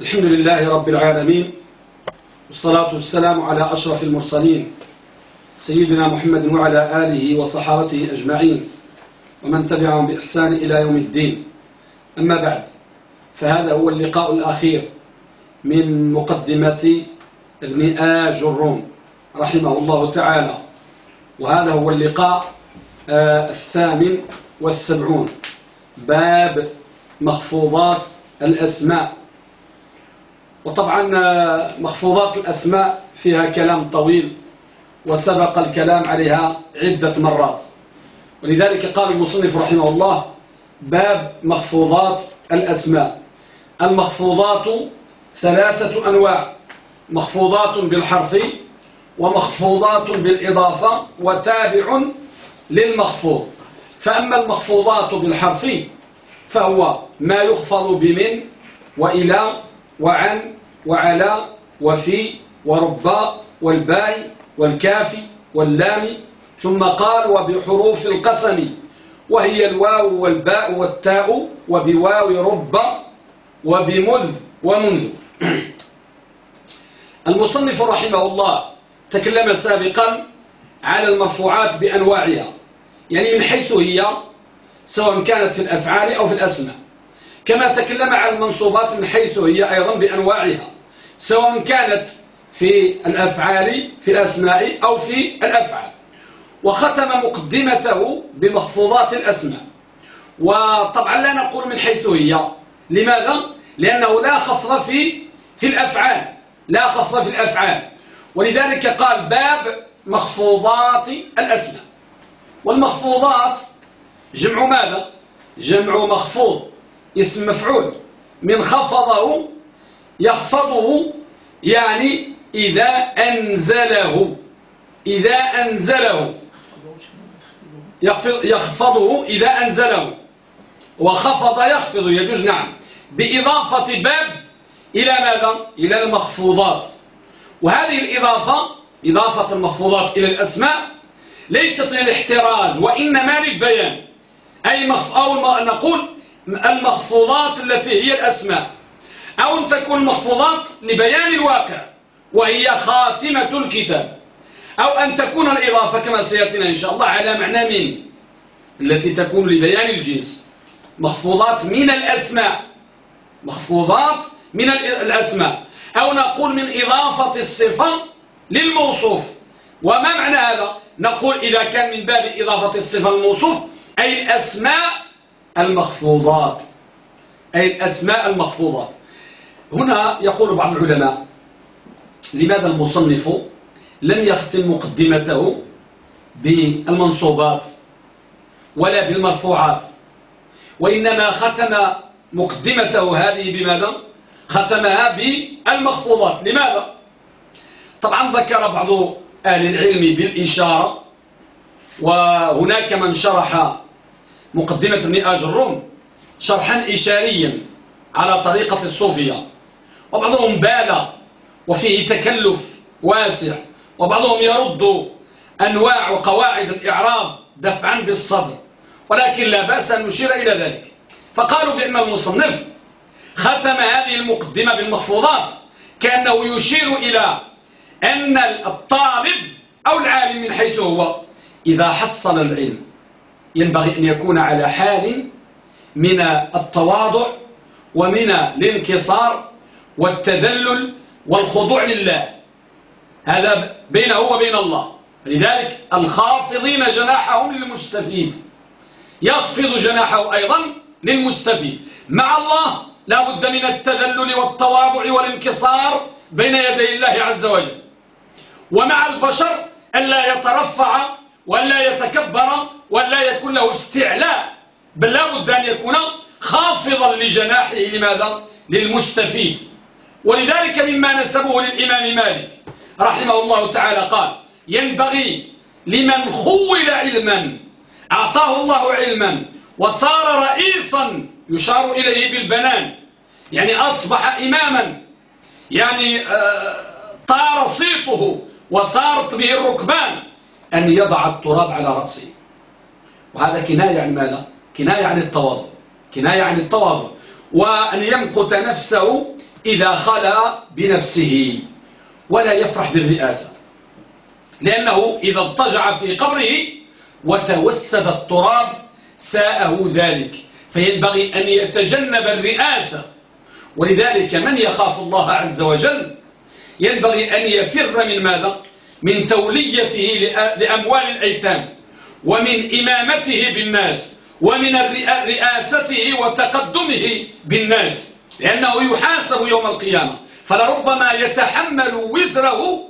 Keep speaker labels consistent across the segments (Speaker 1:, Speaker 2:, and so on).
Speaker 1: الحمد لله رب العالمين والصلاة والسلام على أشرف المرسلين سيدنا محمد وعلى آله وصحابته أجمعين ومن تبعهم بإحسان إلى يوم الدين. أما بعد فهذا هو اللقاء الأخير من مقدمة ابن آج الروم رحمه الله تعالى وهذا هو اللقاء آه، الثامن والسبعون باب مخفوضات الأسماء. وطبعا آه، مخفوضات الأسماء فيها كلام طويل وسبق الكلام عليها عدة مرات. ولذلك قال المصنف رحمه الله باب مخفوضات الأسماء. المخفوضات ثلاثة أنواع مخفوضات بالحرف ومخفوضات بالإضافة وتابع للمخفوض. فأما المخفوضات بالحرف فهو ما يخفض بمن وإلى وعن وعلى وفي وربا والباء والكاف واللام ثم قال وبحروف القسم وهي الواو والباء والتاء وبواو رب وبمذ ومنذ. المصنف رحمه الله تكلم سابقا على المرفوعات بأنواعها يعني من حيث هي سواء كانت في الأفعال أو في الأسماء. كما تكلم على المنصوبات من حيث هي أيضا بأنواعها سواء كانت في الأفعال في الأسماء أو في الأفعال. وختم مقدمته بمخفوضات الأسماء. وطبعا لا نقول من حيث هي. لماذا؟ لأنه لا خفض في في الأفعال. لا خفض في الأفعال. ولذلك قال باب مخفوضات الأسماء. والمخفوضات جمع ماذا؟ جمع مخفوض. اسم مفعول. من خفضه يخفضه يعني إذا أنزله. إذا أنزله. يخفض يخفضه إذا أنزله. وخفض يخفض يجوز نعم. بإضافة باب إلى ماذا؟ إلى المخفوضات. وهذه الإضافة إضافة المخفوضات إلى الأسماء ليست للاحتراز وإنما للبيان. أي مخف أو نقول المخفوضات التي هي الأسماء. أو أن تكون المخفوضات لبيان الواقع وهي خاتمة الكتاب. أو أن تكون الإضافة كما سيأتينا إن شاء الله على معنى من التي تكون لبيان الجنس. مخفوضات من الأسماء. مخفوضات من الأسماء. أو نقول من إضافة الصفة للموصوف. وما معنى هذا؟ نقول إذا كان من باب إضافة الصفة للموصوف أي الأسماء المخفوضات. أي الأسماء المخفوضات. هنا يقول بعض العلماء لماذا المصنف لم يختم مقدمته بالمنصوبات ولا بالمرفوعات؟ وإنما ختم مقدمته هذه بماذا؟ ختمها بالمخفوضات. لماذا؟ طبعا ذكر بعض أهل العلم بالإشارة وهناك من شرح مقدمة ابن آج الروم شرحا إشاريا على طريقة الصوفية. وبعضهم بالغ وفيه تكلف واسع. وبعضهم يرد أنواع وقواعد الإعراب دفعا بالصدر ولكن لا بأس أن نشير إلى ذلك. فقالوا بأن المصنف ختم هذه المقدمة بالمخفوضات كأنه يشير إلى أن الطالب أو العالم من حيث هو إذا حصل العلم. ينبغي أن يكون على حال من التواضع ومن الانكسار والتذلل والخضوع لله. هذا بينه وبين الله. لذلك الخافضين جناحهم للمستفيد. يخفض جناحه أيضا للمستفيد. مع الله لا بد من التذلل والتواضع والانكسار بين يدي الله عز وجل. ومع البشر ألا يترفع ولا يتكبر ولا يكون له استعلاء بل لا بد أن يكون خافضا لجناحه لماذا؟ للمستفيد. ولذلك مما نسبه للإمام مالك رحمه الله تعالى قال ينبغي لمن خول علما أعطاه الله علما وصار رئيسا يشار إليه بالبنان. يعني أصبح إماما يعني آه، طار صيته وصارت به الركبان أن يضع التراب على رأسه. وهذا كناية عن ماذا؟ كناية عن التواضع. كناية عن التواضع. وأن يمقت نفسه إذا خلا بنفسه ولا يفرح بالرئاسة. لأنه إذا اضطجع في قبره وتوسد التراب ساءه ذلك. فينبغي أن يتجنب الرئاسة. ولذلك من يخاف الله عز وجل؟ ينبغي أن يفر من ماذا؟ من توليته لأموال الأيتام. ومن إمامته بالناس ومن رئاسته وتقدمه بالناس لأنه يحاسب يوم القيامة. فلربما يتحمل وزره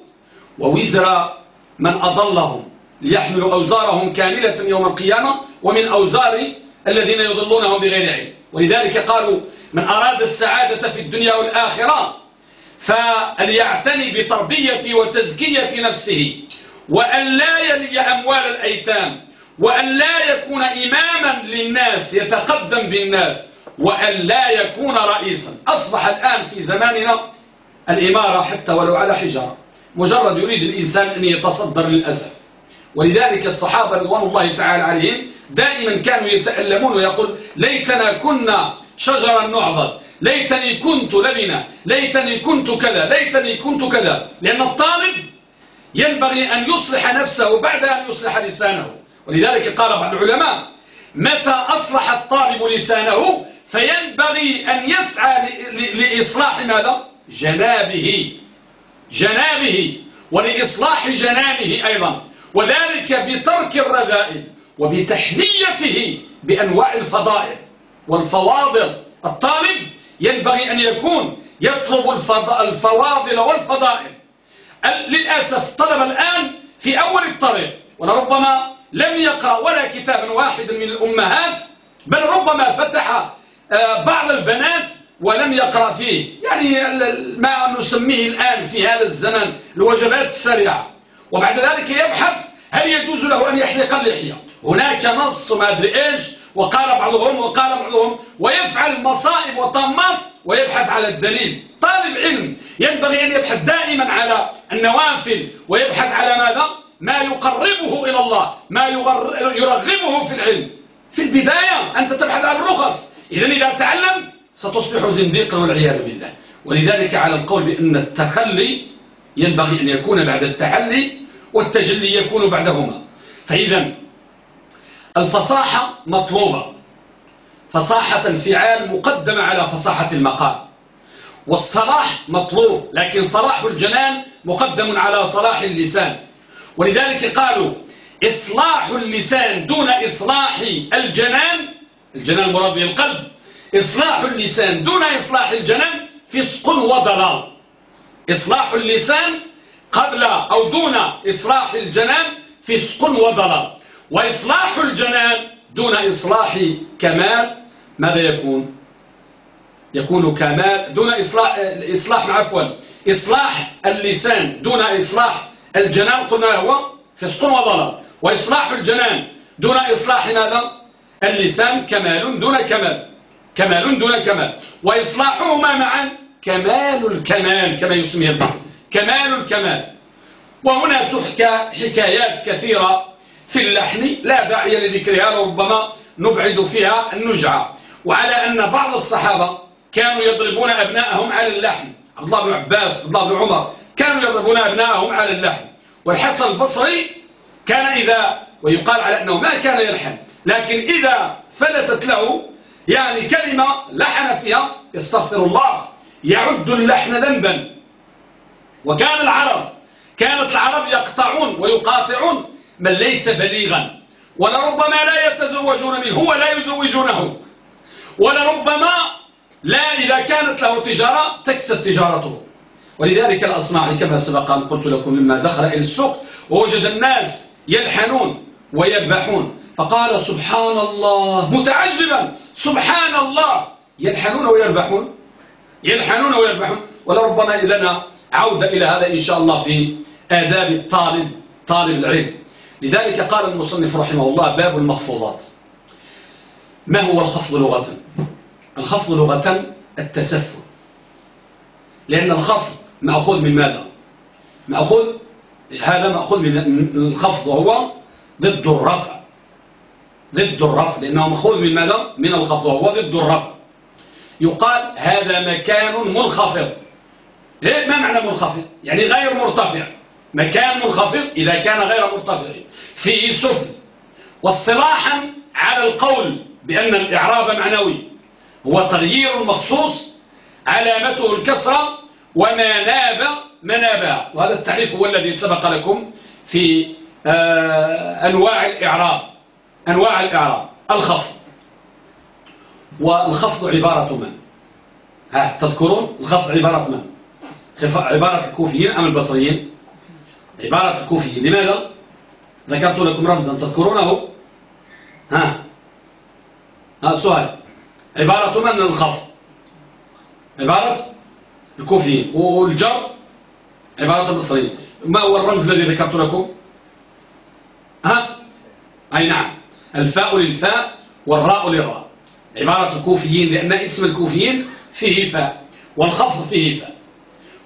Speaker 1: ووزر من أضلهم ليحملوا أوزارهم كاملة يوم القيامة ومن أوزار الذين يضلونهم بغير علم. ولذلك قالوا من أراد السعادة في الدنيا والآخرة فليعتني بتربية وتزكية نفسه. وأن لا يلي أموال الأيتام وأن لا يكون إماما للناس يتقدم بالناس وأن لا يكون رئيسا. أصبح الآن في زماننا الإمارة حتى ولو على حجارة مجرد يريد الإنسان أن يتصدر للأسف. ولذلك الصحابة رضوان الله تعالى عليهم دائما كانوا يتألمون ويقول ليتنا كنا شجرا نعضد ليتني كنت لبنة ليتني كنت كذا ليتني كنت كذا. لأن الطالب ينبغي أن يصلح نفسه بعد أن يصلح لسانه. ولذلك قال بعض العلماء متى أصلح الطالب لسانه فينبغي أن يسعى لإصلاح ماذا؟ جنابه. جنابه. ولإصلاح جنانه أيضا. وذلك بترك الرذائل وبتحنيته بأنواع الفضائل والفواضل. الطالب ينبغي أن يكون يطلب الفواضل والفضائل. للأسف طلب الآن في أول الطريق. ولربما لم يقرأ ولا كتاب واحد من الأمهات بل ربما فتح آه، بعض البنات ولم يقرأ فيه. يعني ما نسميه الآن في هذا الزمن الوجبات السريعة. وبعد ذلك يبحث هل يجوز له أن يحلق اللحية. هناك نص ما أدري إيش وقال بعضهم وقال بعضهم ويفعل مصائب وطمات ويبحث على الدليل. طالب علم ينبغي أن يبحث دائما على النوافل ويبحث على ماذا؟ ما يقربه إلى الله ما يرغبه في العلم. في البداية أنت تبحث عن الرخص. إذا إذا تعلمت ستصبح زنديقا والعياذ بالله. ولذلك على القول بأن التخلي ينبغي أن يكون بعد التحلي والتجلي يكون بعدهما. فإذا الفصاحة مطلوبة. فصاحة الفعال مقدمة على فصاحة المقال. والصلاح مطلوب لكن صلاح الجنان مقدم على صلاح اللسان. ولذلك قالوا إصلاح اللسان دون إصلاح الجنان الجنان المراد به القلب إصلاح اللسان دون إصلاح الجنان فسق وضلال. إصلاح اللسان قبل أو دون إصلاح الجنان فسق وضلال. وإصلاح الجنان دون إصلاح كمال ماذا يكون؟ يكون كمال دون إصلاح إصلاح عفوا إصلاح اللسان دون إصلاح الجنان. قلنا هو فسق وضلال وإصلاح الجنان دون إصلاح ماذا؟ اللسان كمال دون كمال. كمال دون كمال. وإصلاحهما معا كمال الكمال كما يسميه البعض. كمال الكمال. وهنا تحكى حكايات كثيرة في اللحن. لا داعي لذكرها ربما نبعد فيها النجعة. وعلى أن بعض الصحابة كانوا يضربون أبنائهم على اللحن عبد الله بن عباس عبد الله بن عمر كانوا يضربون أبنائهم على اللحن والحسن البصري كان إذا ويقال على أنه ما كان يلحن لكن إذا فلتت له يعني كلمة لحن فيها يستغفر الله يعد اللحن ذنبا. وكان العرب كانت العرب يقطعون ويقاطعون من ليس بليغا. ولربما لا يتزوجون منه ولا يزوجونه. ولربما لا إذا كانت له تجارة تكسب تجارته. ولذلك الأصناعي كما سبق أن قلت لكم لما دخل إلى السوق ووجد الناس يلحنون ويذبحون. فقال سبحان الله متعجبا سبحان الله يلحنون ويربحون يلحنون ويربحون ولربما لنا عودة إلى هذا إن شاء الله في آداب الطالب طالب العلم. لذلك قال المصنف رحمه الله باب المخفوضات ما هو الخفض لغة الخفض لغة التسفل. لأن الخفض مأخوذ من ماذا؟ مأخوذ هذا مأخوذ من الخفض وهو ضد الرفع. ضد الرفع لأنه مأخوذ من ماذا؟ من الخفض وهو ضد الرفع. يقال هذا مكان منخفض. ليه ما معنى منخفض؟ يعني غير مرتفع. مكان منخفض إذا كان غير مرتفع. فيه سفل. واصطلاحا على القول بأن الإعراب معنوي. هو تغيير مخصوص علامته الكسرة وما ناب منابا وهذا التعريف هو الذي سبق لكم في آه، أنواع الإعراب أنواع الإعراب الخفض والخفض عبارة من ها تذكرون الخفض عبارة من عبارة الكوفيين أم البصريين عبارة الكوفيين لماذا ذكرت لكم رمزا تذكرونه ها ها سؤال عبارة من الخفض عبارة الكوفيين. والجر عبارة البصريين ما هو الرمز الذي ذكرت لكم ها؟ أي نعم. الفاء للفاء والراء للراء عبارة الكوفيين لأن اسم الكوفيين فيه فاء. والخفض فيه فاء.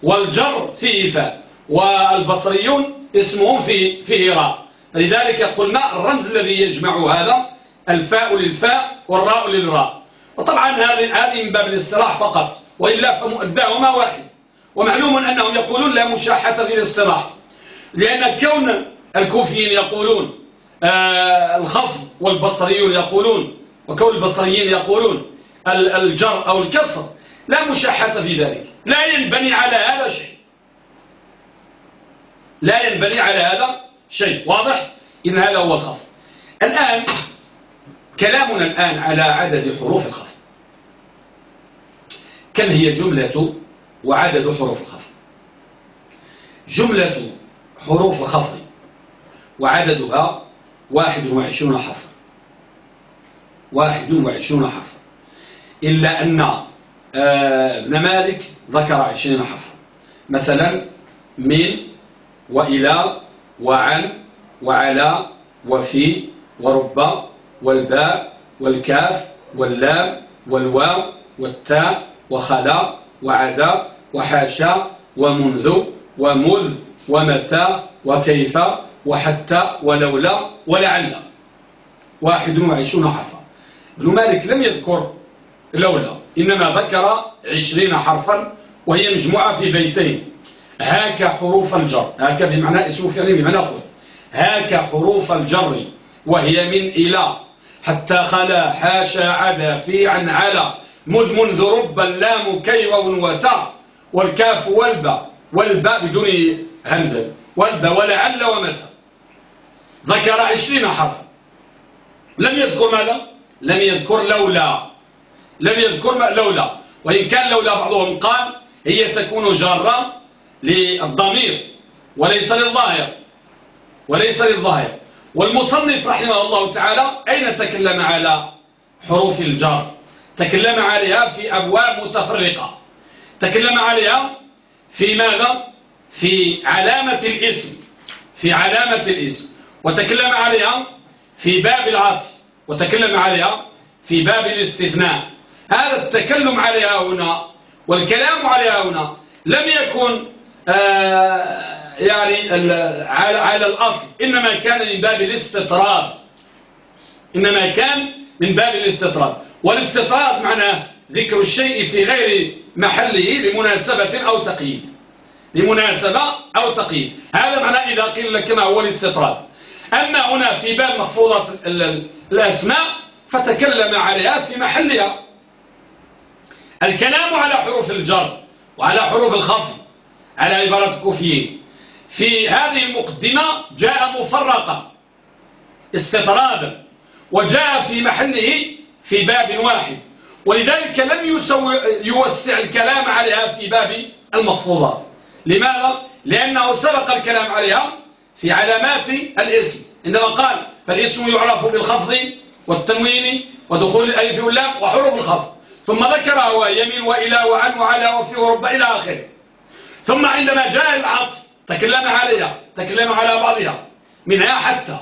Speaker 1: والجر فيه فاء. والبصريون اسمهم فيه, فيه راء. لذلك قلنا الرمز الذي يجمع هذا الفاء للفاء والراء للراء. وطبعا هذه هذه من باب الاصطلاح فقط وإلا فمؤداهما واحد. ومعلوم أنهم يقولون لا مشاحة في الاصطلاح لأن كون الكوفيين يقولون آه الخفض والبصريون يقولون وكون البصريين يقولون الجر أو الكسر لا مشاحة في ذلك. لا ينبني على هذا شيء. لا ينبني على هذا شيء. واضح؟ إن هذا هو الخفض. الآن كلامنا الآن على عدد حروف الخفض كم هي جملة وعدد حروف الخفض جملة حروف الخفض وعددها واحد وعشرون حرفا واحد وعشرون حرفا إلا أن آه، ابن مالك ذكر عشرين حرفا مثلا من وإلى وعن وعلى وفي ورب والباء والكاف واللام والواو والتاء وخلا وعدا وحاشا ومنذ ومذ ومتى وكيف وحتى ولولا ولعل. واحد وعشرون حرفا. ابن مالك لم يذكر لولا إنما ذكر عشرين حرفا وهي مجموعة في بيتين. هاك حروف الجر هاك بمعنى اسم فعل بمعنى خذ. هاك حروف الجر. وهي من إلى. حتى خلا حاشا عدا في عن على مذ منذ رب اللام كي وتا. والكاف والباء والباء بدون همزة. والباء ولعل ومتى. ذكر عشرين حرفا. لم يذكر ماذا؟ لم يذكر لولا. لم يذكر لولا. وإن كان لولا بعضهم قال هي تكون جارة للضمير. وليس للظاهر. وليس للظاهر. والمصنف رحمه الله تعالى أين تكلم على حروف الجار؟ تكلم عليها في أبواب متفرقة. تكلم عليها في ماذا؟ في علامة الاسم. في علامة الاسم. وتكلم عليها في باب العطف. وتكلم عليها في باب الاستثناء. هذا التكلم عليها هنا والكلام عليها هنا لم يكن آه يعني على, الأصل. إنما كان من باب الاستطراد. إنما كان من باب الاستطراد. والاستطراد معناه ذكر الشيء في غير محله لمناسبة أو تقييد. لمناسبة أو تقييد. هذا معناه إذا قيل لك ما هو الاستطراد. أما هنا في باب محفوظة الأسماء فتكلم عليها في محلها. الكلام على حروف الجر وعلى حروف الخفض على عبارة الكوفيين في هذه المقدمة جاء مفرقا استطرادا وجاء في محله في باب واحد ولذلك لم يوسع الكلام عليها في باب المخفوضات لماذا؟ لأنه سبق الكلام عليها في علامات الإسم. عندما قال فالإسم يعرف بالخفض والتنوين ودخول الألف واللام وحروف الخفض. ثم ذكر هو يمين وإلى وعن وعلى وفي ورب إلى آخره. ثم عندما جاء العطف تكلم عليها تكلم على بعضها منها حتى.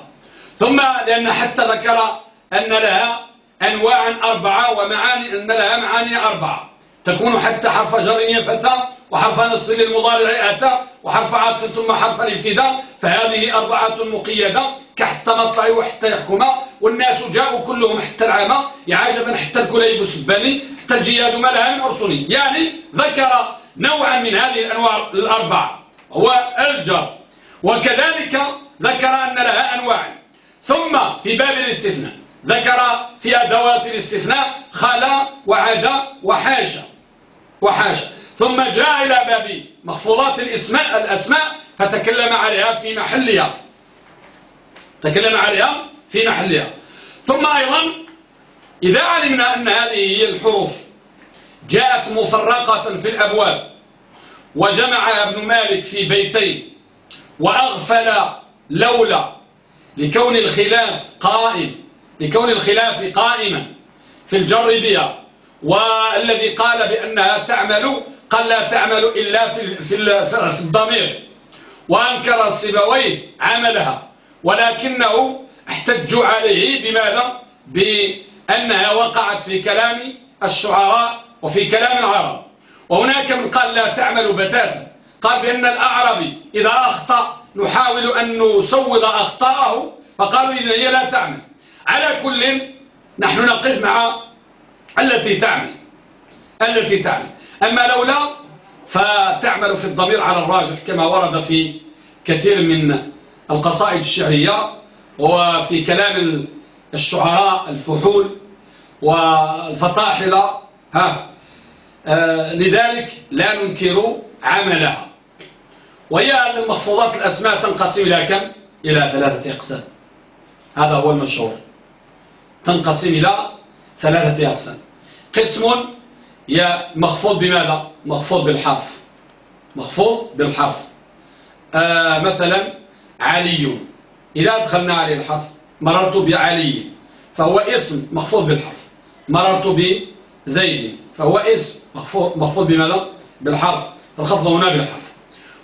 Speaker 1: ثم لأن حتى ذكر أن لها أنواعا أربعة ومعاني أن لها معاني أربعة. تكون حتى حرف جر يا فتى وحرف نصب للمضارع أتى وحرف عطف ثم حرف الابتداء فهذه أربعة مقيدة كحتى مطلع وحتى يحكم والناس جاءوا كلهم حتى العامة يعجبا حتى الكليب السباني حتى الجياد ملها المرسلي يعني ذكر نوعا من هذه الأنواع الأربعة. هو الجر وكذلك ذكر أن لها أنواع. ثم في باب الاستثناء. ذكر في أدوات الاستثناء خلا وعدا وحاشا وحاشا ثم جاء إلى باب مخفوضات الاسماء الأسماء فتكلم عليها في محلها. تكلم عليها في محلها. ثم أيضا إذا علمنا أن هذه هي الحروف جاءت مفرقة في الأبواب. وجمعها ابن مالك في بيتين وأغفل لولا لكون الخلاف قائم لكون الخلاف قائما في الجر بها. والذي قال بأنها تعمل قال لا تعمل إلا في, في, في الضمير. وأنكر السبويه عملها ولكنه احتجوا عليه بماذا؟ بأنها وقعت في كلام الشعراء وفي كلام العرب. وهناك من قال لا تعمل بتاتا. قال بأن الأعربي إذا أخطأ نحاول أن نسوض أخطاءه. فقالوا إذا هي لا تعمل. على كل نحن نقف مع التي تعمل. التي تعمل. أما لولا فتعمل في الضمير على الراجح كما ورد في كثير من القصائد الشعرية وفي كلام الشعراء الفحول والفطاحلة. ها. لذلك لا ننكر عملها. وهي أن المحفوظات الأسماء تنقسم إلى كم؟ إلى ثلاثة أقسام. هذا هو المشهور تنقسم إلى ثلاثة أقسام. قسم يا مخفوض بماذا؟ مخفوض بالحرف. مخفوض بالحرف. آه مثلا علي. إذا أدخلنا عليه الحرف مررت بعلي فهو اسم مخفوض بالحرف. مررت بزيد فهو اسم مخفوض, بماذا؟ بالحرف. فالخفض هنا بالحرف.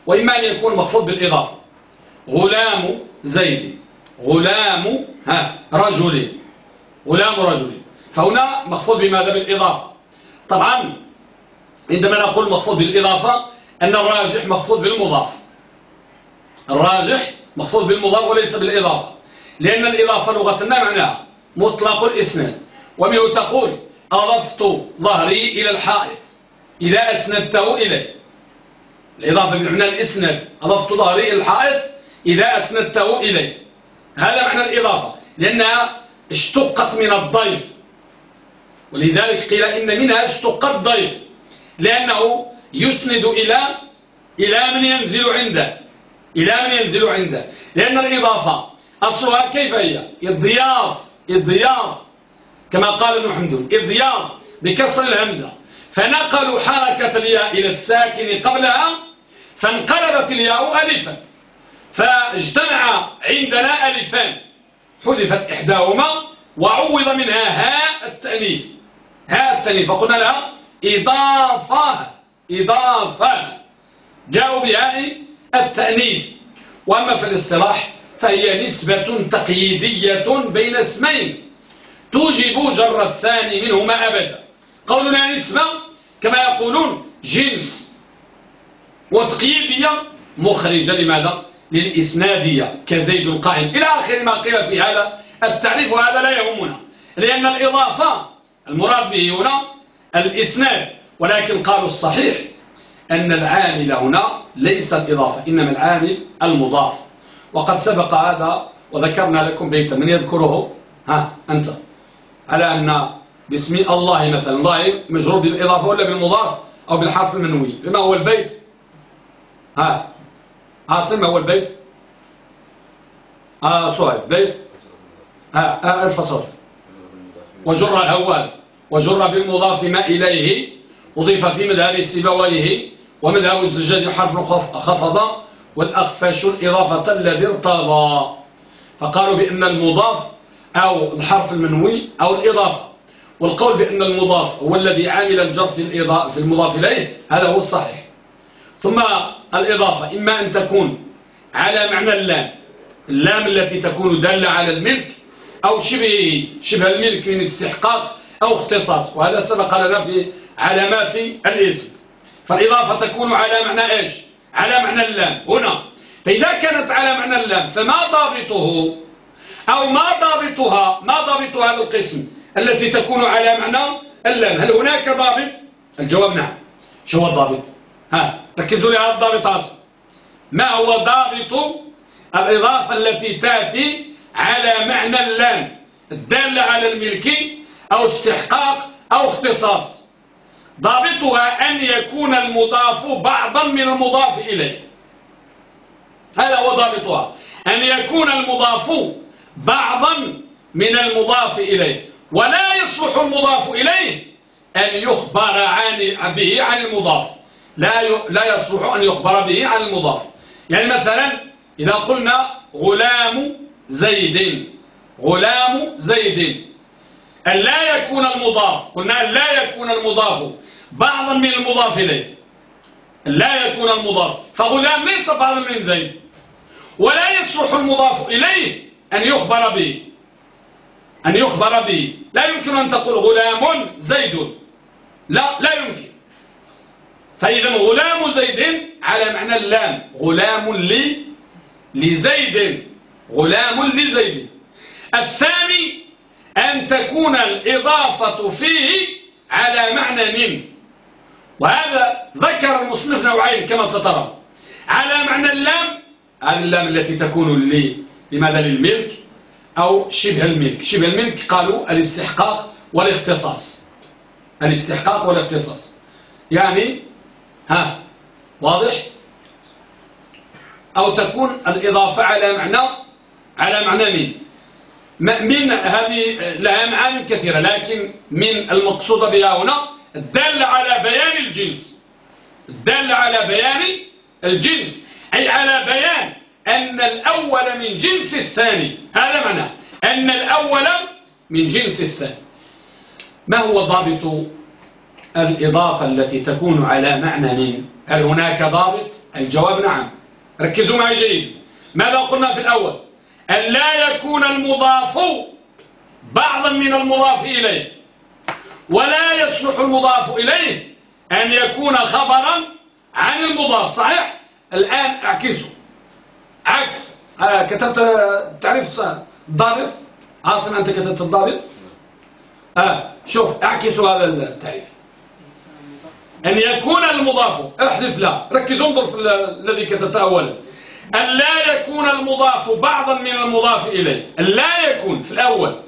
Speaker 1: وإما أن يكون مخفوض بالإضافة. غلام زيد غلام ها رجل غلام رجل فهنا مخفوض بماذا؟ بالإضافة. طبعا عندما نقول مخفوض بالإضافة أن الراجح مخفوض بالمضاف. الراجح مخفوض بالمضاف وليس بالإضافة. لأن الإضافة لغتنا معناها؟ مطلق الإسناد. ومنه تقول أضفت ظهري إلى الحائط. إذا أسندته إليه الإضافة بمعنى الإسناد أضفت ظهري إلى الحائط. إذا أسندته إليه هذا معنى الإضافة. لأنها اشتقت من الضيف. ولذلك قيل إن منها اشتق الضيف. لأنه يسند إلى إلى من ينزل عنده. إلى من ينزل عنده. لأن الإضافة أصلها كيف هي؟ الضياف. الضياف. كما قال ابن حمدون الضياف بكسر الهمزة فنقلوا حركة الياء إلى الساكن قبلها فانقلبت الياء ألفا فاجتمع عندنا ألفان حذفت إحداهما وعوض منها هاء التأنيث. هاء التأنيث فقلنا لها إضافة إضافة جاءوا بهاء التأنيث. وأما في الاصطلاح فهي نسبة تقييدية بين اسمين. توجب جر الثاني منهما أبدا. قولنا نسبة كما يقولون جنس وتقييدية مخرجة لماذا؟ للإسنادية كزيد القائم إلى آخر ما قيل في هذا التعريف وهذا لا يهمنا لأن الإضافة المراد به هنا الإسناد. ولكن قالوا الصحيح أن العامل هنا ليس الإضافة إنما العامل المضاف. وقد سبق هذا وذكرنا لكم بيتا من يذكره؟ ها أنت. على أن باسم الله مثلا الله مجرور بالإضافة ولا بالمضاف أو بالحرف المنوي. بما هو البيت. ها. عاصم هو البيت. آه سؤال. بيت. آه آه الفصل. وجر الهوال وجر بالمضاف ما إليه. أضيف في مذهب سيبويه. ومذهب الزجاج حرف خفض. والأخفش الإضافة الذي ارتضى. فقالوا بأن المضاف أو الحرف المنوي أو الإضافة. والقول بأن المضاف هو الذي عامل الجر في, في المضاف إليه هذا هو الصحيح. ثم الإضافة إما أن تكون على معنى اللام. اللام التي تكون دالة على الملك أو شبه شبه الملك من استحقاق أو اختصاص وهذا سبق لنا في علامات الاسم. فالإضافة تكون على معنى إيش؟ على معنى اللام. هنا فإذا كانت على معنى اللام فما ضابطه؟ أو ما ضابطها ما ضابط هذا القسم التي تكون على معنى اللام. هل هناك ضابط؟ الجواب نعم. شو هو الضابط؟ ها ركزوا لي على الضابط أصلا ما هو ضابط الإضافة التي تأتي على معنى اللام؟ الدالة على الملك أو استحقاق أو اختصاص. ضابطها أن يكون المضاف بعضا من المضاف إليه. هذا هو ضابطها. أن يكون المضاف بعضا من المضاف إليه. ولا يصلح المضاف إليه أن يخبر عن به عن المضاف. لا لا يصلح أن يخبر به عن المضاف. يعني مثلا إذا قلنا غلام زيد غلام زيد أن لا يكون المضاف قلنا أن لا يكون المضاف بعضا من المضاف إليه. لا يكون المضاف فغلام ليس بعضا من زيد. ولا يصلح المضاف إليه أن يخبر به أن يخبر به لا يمكن أن تقول غلام زيد. لا لا يمكن. فإذا غلام زيد على معنى اللام. غلام لي لزيد. غلام لزيد. الثاني أن تكون الإضافة فيه على معنى من وهذا ذكر المصنف نوعين كما سترى. على معنى اللام اللام التي تكون لي. لماذا للملك أو شبه الملك. شبه الملك قالوا الاستحقاق والاختصاص. الاستحقاق والاختصاص. يعني ها واضح؟ أو تكون الإضافة على معنى على معنى من من هذه؟ لها معاني كثيرة لكن من المقصود بها هنا؟ الدالة على بيان الجنس. الدالة على بيان الجنس. أي على بيان أن الأول من جنس الثاني. هذا معنى. أن الأول من جنس الثاني. ما هو ضابط الإضافة التي تكون على معنى من؟ هل هناك ضابط؟ الجواب نعم. ركزوا معي جيد. ماذا قلنا في الأول؟ أن لا يكون المضاف بعضا من المضاف إليه. ولا يصلح المضاف إليه أن يكون خبرا عن المضاف. صحيح؟ الآن اعكسوا. عكس. آه كتبت تعريف الضابط عاصم أنت كتبت الضابط؟ آه شوف اعكسوا هذا التعريف. أن يكون المضاف احذف لا ركز انظر في الذي كتبته أولا. أن لا يكون المضاف بعضا من المضاف إليه. أن لا يكون في الأول.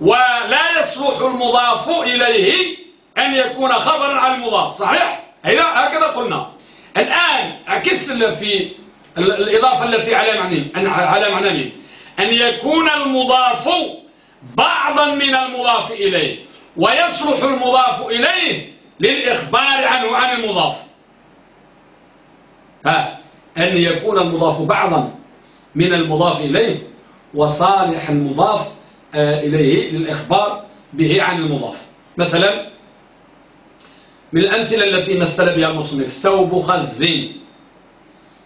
Speaker 1: ولا يصلح المضاف إليه أن يكون خبرا عن المضاف. صحيح؟ هكذا قلنا. الآن أكس في الإضافة التي على معنى على معنى أن يكون المضاف بعضا من المضاف إليه ويصلح المضاف إليه للإخبار عنه عن المضاف. ها أن يكون المضاف بعضا من المضاف إليه وصالح المضاف آه، إليه للإخبار به عن المضاف. مثلا من الأمثلة التي مثل بها المصنف ثوب خز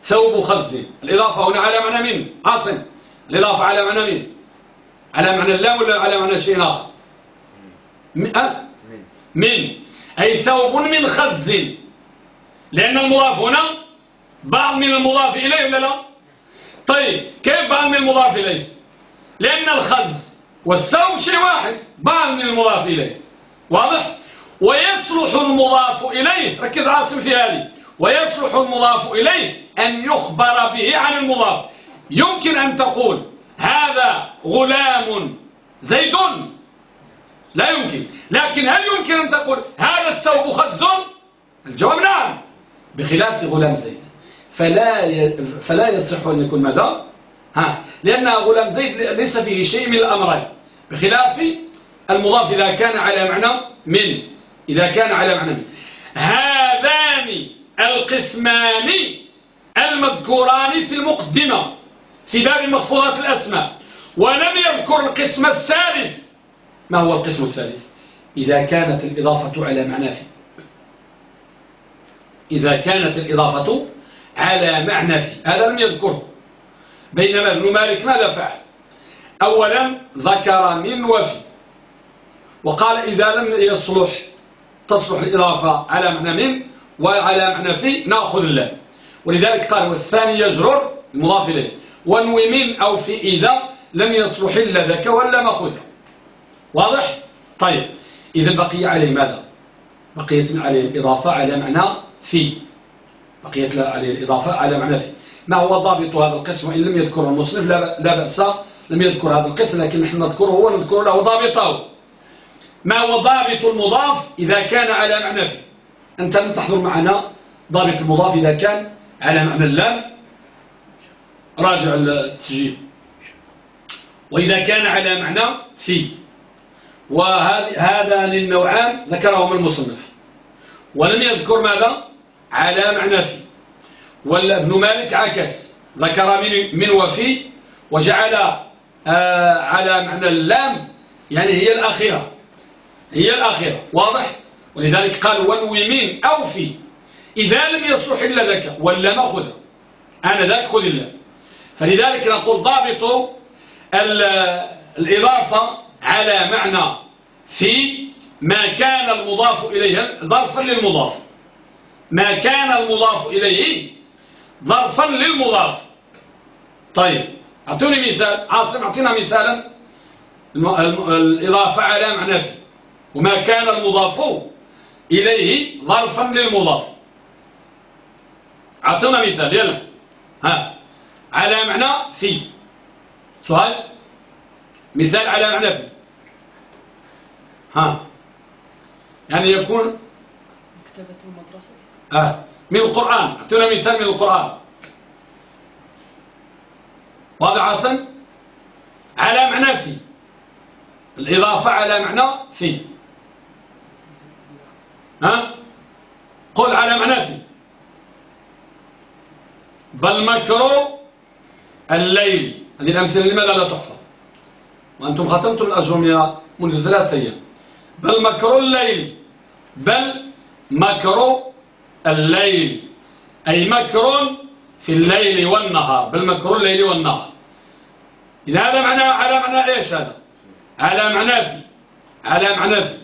Speaker 1: ثوب خز الإضافة هنا على معنى من؟ عاصم الإضافة على معنى من؟ على معنى الله ولا على معنى شيء آخر؟ أه؟ من. أي ثوب من خز. لأن المضاف هنا بعض من المضاف إليه ولا لا؟ طيب كيف بعض من المضاف إليه؟ لأن الخز والثوب شيء واحد بعض من المضاف إليه. واضح؟ ويصلح المضاف إليه. ركز عاصم في هذه. ويصلح المضاف إليه أن يخبر به عن المضاف. يمكن أن تقول هذا غلام زيد. لا يمكن. لكن هل يمكن أن تقول هذا الثوب خز؟ الجواب نعم. بخلاف غلام زيد. فلا فلا يصح أن يكون ماذا؟ ها لأن غلام زيد ليس فيه شيء من الأمرين بخلاف المضاف إذا كان على معنى من إذا كان على معنى من. هذان القسمان المذكوران في المقدمة في باب مخفوضات الأسماء. ولم يذكر القسم الثالث. ما هو القسم الثالث؟ إذا كانت الإضافة على معنى في. إذا كانت الإضافة على معنى في. هذا لم يذكره بينما ابن مالك ماذا فعل؟ أولا ذكر من وفي. وقال إذا لم يصلح تصلح الإضافة على معنى من؟ وعلى معنى في نأخذ اللام ولذلك قال والثاني يجرر المضاف إليه. ونوي من أو في إذا لم يصلح إلا ذاك ولا مأخوذه واضح؟ طيب. إذا بقي عليه ماذا؟ بقيت عليه الإضافة على معنى في. بقيت عليه الإضافة على معنى في. ما هو ضابط هذا القسم؟ وإن لم يذكره المصنف لا بأس. لم يذكر هذا القسم لكن نحن نذكره ونذكر له ضابطه. ما هو ضابط المضاف إذا كان على معنى في؟ أنت لم تحضر معنا ضابط المضاف إذا كان على معنى اللام راجع التسجيل وإذا كان على معنى في. وهذان النوعان ذكرهما المصنف. ولم يذكر ماذا؟ على معنى في. ابن مالك عكس. ذكر من, من وفي. وجعل آه على معنى اللام. يعني هي الأخيرة. هي الأخيرة. واضح؟ ولذلك قال ونوي من أو في إذا لم يصلح إلا ذاك ولا ما خذ أنا ذاك خذ الله فلذلك نقول ضابط الإضافة على معنى في ما كان المضاف إليه ظرفا للمضاف. ما كان المضاف إليه ظرفا للمضاف. طيب أعطوني مثال. عاصم أعطينا مثالا الإضافة على معنى في. وما كان المضاف إليه ظرفا للمضاف. أعطونا مثال يلا. ها. على معنى في. سؤال. مثال على معنى في. ها. يعني يكون
Speaker 2: مكتبة المدرسة.
Speaker 1: آه. من القرآن. أعطونا مثال من القرآن. واضح عاصم على معنى في. الإضافة على معنى في. ها؟ قل على معنى في بل مكروا الليل. هذه الأمثلة لماذا لا تحفظ؟ وأنتم ختمتم الأجرمية منذ ثلاثة أيام. بل مكر الليل. بل مكر الليل. أي مكر في الليل والنهار. بل مكر الليل والنهار. إذا هذا معنى على معنى إيش هذا؟ على معنى في على معنى في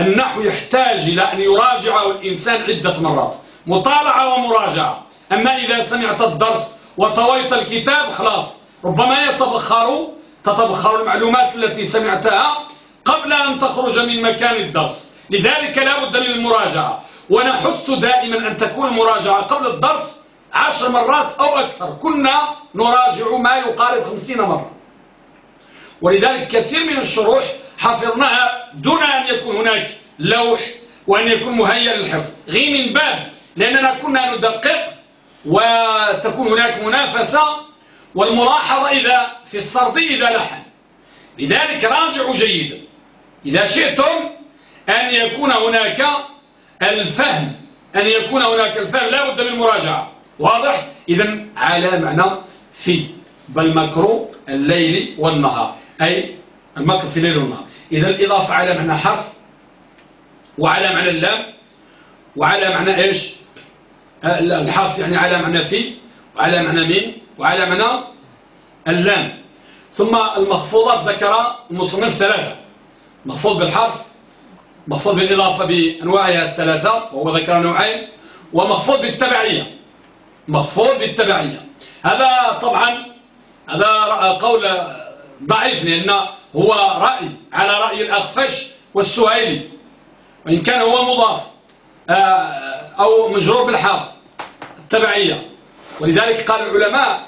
Speaker 1: النحو يحتاج إلى أن يراجعه الإنسان عدة مرات مطالعة ومراجعة. أما إذا سمعت الدرس وطويت الكتاب خلاص. ربما يتبخر تتبخر المعلومات التي سمعتها قبل أن تخرج من مكان الدرس. لذلك لا بد من المراجعة ونحث دائما أن تكون المراجعة قبل الدرس عشر مرات أو أكثر. كنا نراجع ما يقارب خمسين مرة. ولذلك كثير من الشروح حفظناها دون أن يكون هناك لوح وأن يكون مهيأ للحفظ. غير من باب لأننا كنا ندقق وتكون هناك منافسة والملاحظة إذا في السرد إذا لحن. لذلك راجعوا جيدا. إذا شئتم أن يكون هناك الفهم أن يكون هناك الفهم لا بد من المراجعة واضح؟ إذا على معنى في بل مكر الليل والنهار. أي المكر في الليل والنهار. إذا الإضافة على معنى حرف وعلى معنى اللام وعلى معنى إيش؟ الحرف يعني على معنى في وعلى معنى من وعلى معنى اللام. ثم المخفوضات ذكر المصنف ثلاثة مخفوض بالحرف مخفوض بالإضافة بأنواعها الثلاثة وهو ذكر نوعين ومخفوض بالتبعية مخفوض بالتبعية. هذا طبعا هذا قول ضعيف لأن هو رأي على رأي الأخفش والسهيلي وإن كان هو مضاف آه، أو مجرور بالحرف التبعية. ولذلك قال العلماء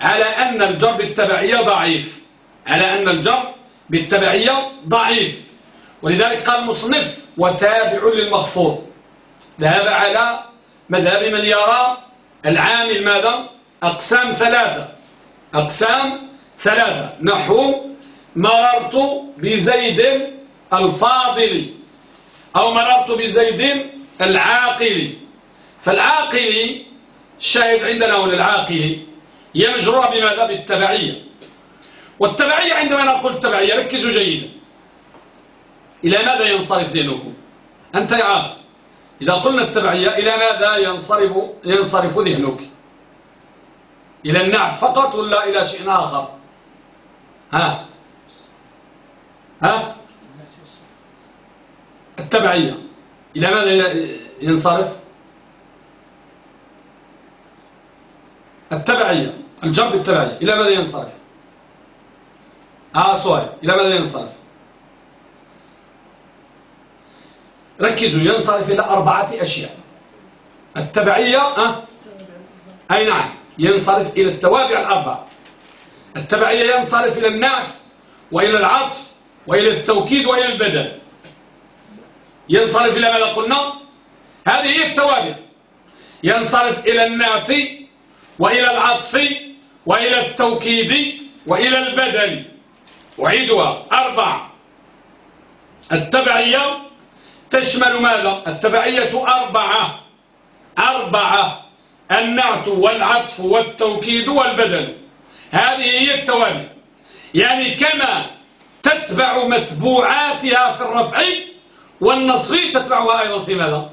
Speaker 1: على أن الجر بالتبعية ضعيف. على أن الجر بالتبعية ضعيف. ولذلك قال المصنف وتابع للمخفوض ذهب على مذهب من يرى العامل ماذا أقسام ثلاثة. أقسام ثلاثة. نحو مررت بزيد الفاضل أو مررت بزيد العاقل. فالعاقل الشاهد عندنا هنا العاقل؟ هي مجرورة بماذا؟ بالتبعية. والتبعية عندما نقول التبعية ركزوا جيدا. إلى ماذا ينصرف ذهنكم أنت يا عاصم إذا قلنا التبعية إلى ماذا ينصرف, ينصرف ذهنك إلى النعت فقط ولا إلى شيء آخر؟ ها. ها. التبعية. إلى ماذا ينصرف؟ التبعية. الجنب التبعية. إلى ماذا ينصرف؟ آه سؤال. إلى ماذا ينصرف؟ ركزوا. ينصرف إلى أربعة أشياء. التبعية أه؟ أي نعم. ينصرف إلى التوابع الأربعة. التبعية ينصرف إلى النعت وإلى العطف وإلى التوكيد وإلى البدل. ينصرف إلى ماذا قلنا؟ هذه هي التوابع ينصرف إلى النعت وإلى العطف وإلى التوكيد وإلى البدل. أعيدها. أربعة التبعية تشمل ماذا؟ التبعية أربعة. أربعة. النعت والعطف والتوكيد والبدل. هذه هي التوابع يعني كما تتبع متبوعاتها في الرفع والنصب تتبعها أيضا في ماذا؟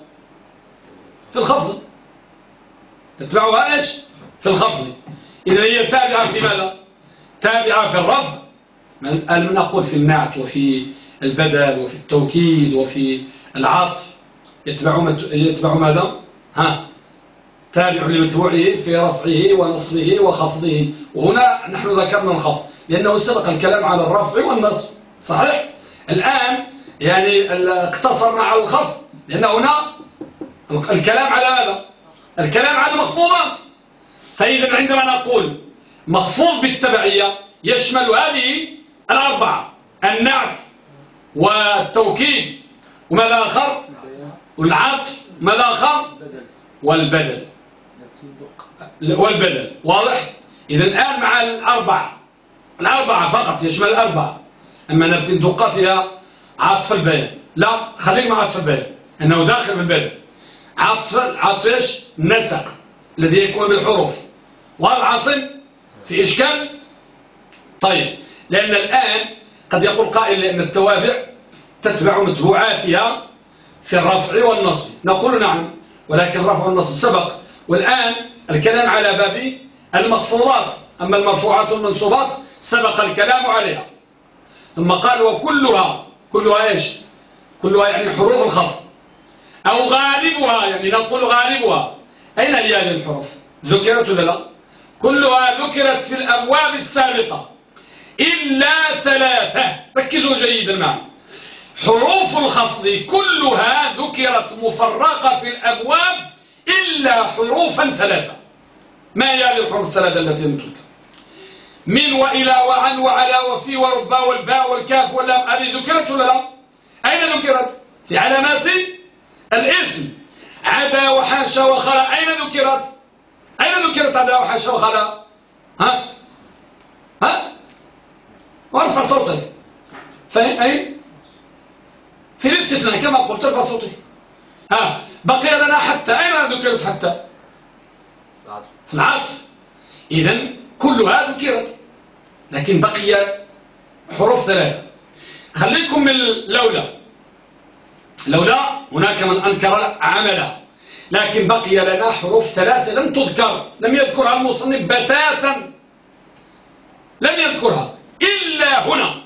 Speaker 1: في الخفض. تتبعها إيش؟ في الخفض. إذا هي تابعة في ماذا؟ تابعة في الرفع. نقول في النعت وفي البدل وفي التوكيد وفي العطف؟ يتبع يتبع ماذا؟ ها؟ تابع لمتبوعه في رفعه ونصبه وخفضه. وهنا نحن ذكرنا الخفض لأنه سبق الكلام على الرفع والنصب صحيح؟ الآن يعني اقتصرنا على الخفض لأن هنا الكلام على هذا. الكلام على المخفوضات. فإذا عندما نقول مخفوض بالتبعية يشمل هذه الأربعة النعت والتوكيد وماذا آخر؟ والعطف ماذا آخر؟ والبدل. والبدل واضح؟ إذا الآن مع الأربعة. الأربعة فقط يشمل الأربعة. أما نبتي ندق فيها عطف البيان لا خليك مع عطف البيان أنه داخل في البدل. عطف إيش؟ النسق الذي يكون بالحروف. والعاصم في إشكال؟ طيب لأن الآن قد يقول قائل لأن التوابع تتبع متبوعاتها في الرفع والنصب. نقول نعم ولكن الرفع والنصب سبق. والآن الكلام على باب المخفوضات أما المرفوعات والمنصوبات سبق الكلام عليها. ثم قال وكلها كلها إيش؟ كلها يعني حروف الخفض أو غالبها يعني نقول غالبها. أين هي هذه الحروف؟ ذكرت ولا لا؟ كلها ذكرت في الأبواب السابقة. إلا ثلاثة. ركزوا جيدا معي. حروف الخفض كلها ذكرت مفرقة في الأبواب إلا حروفا ثلاثة. ما هي هذه الحروف الثلاثة التي نترك من وإلى وعن وعلى وفي وربا والباء والكاف واللام. هذه ذكرت ولا لا؟ أين ذكرت؟ في علامات الاسم. عدا وحاشا وخلا. أين ذكرت؟ أين ذكرت عدا وحاشا وخلا؟ ها؟ ها؟ وارفع صوتك. فين أين في الاستثناء كما قلت ارفع صوتك. ها بقي لنا حتى أين ذكرت حتى؟ في العطف. إذا كلها ذكرت لكن بقي حروف ثلاثة. خليكم من لولا. لولا هناك من أنكر عملها لكن بقي لنا حروف ثلاثة لم تذكر لم يذكرها المصنف بتاتا. لم يذكرها إلا هنا.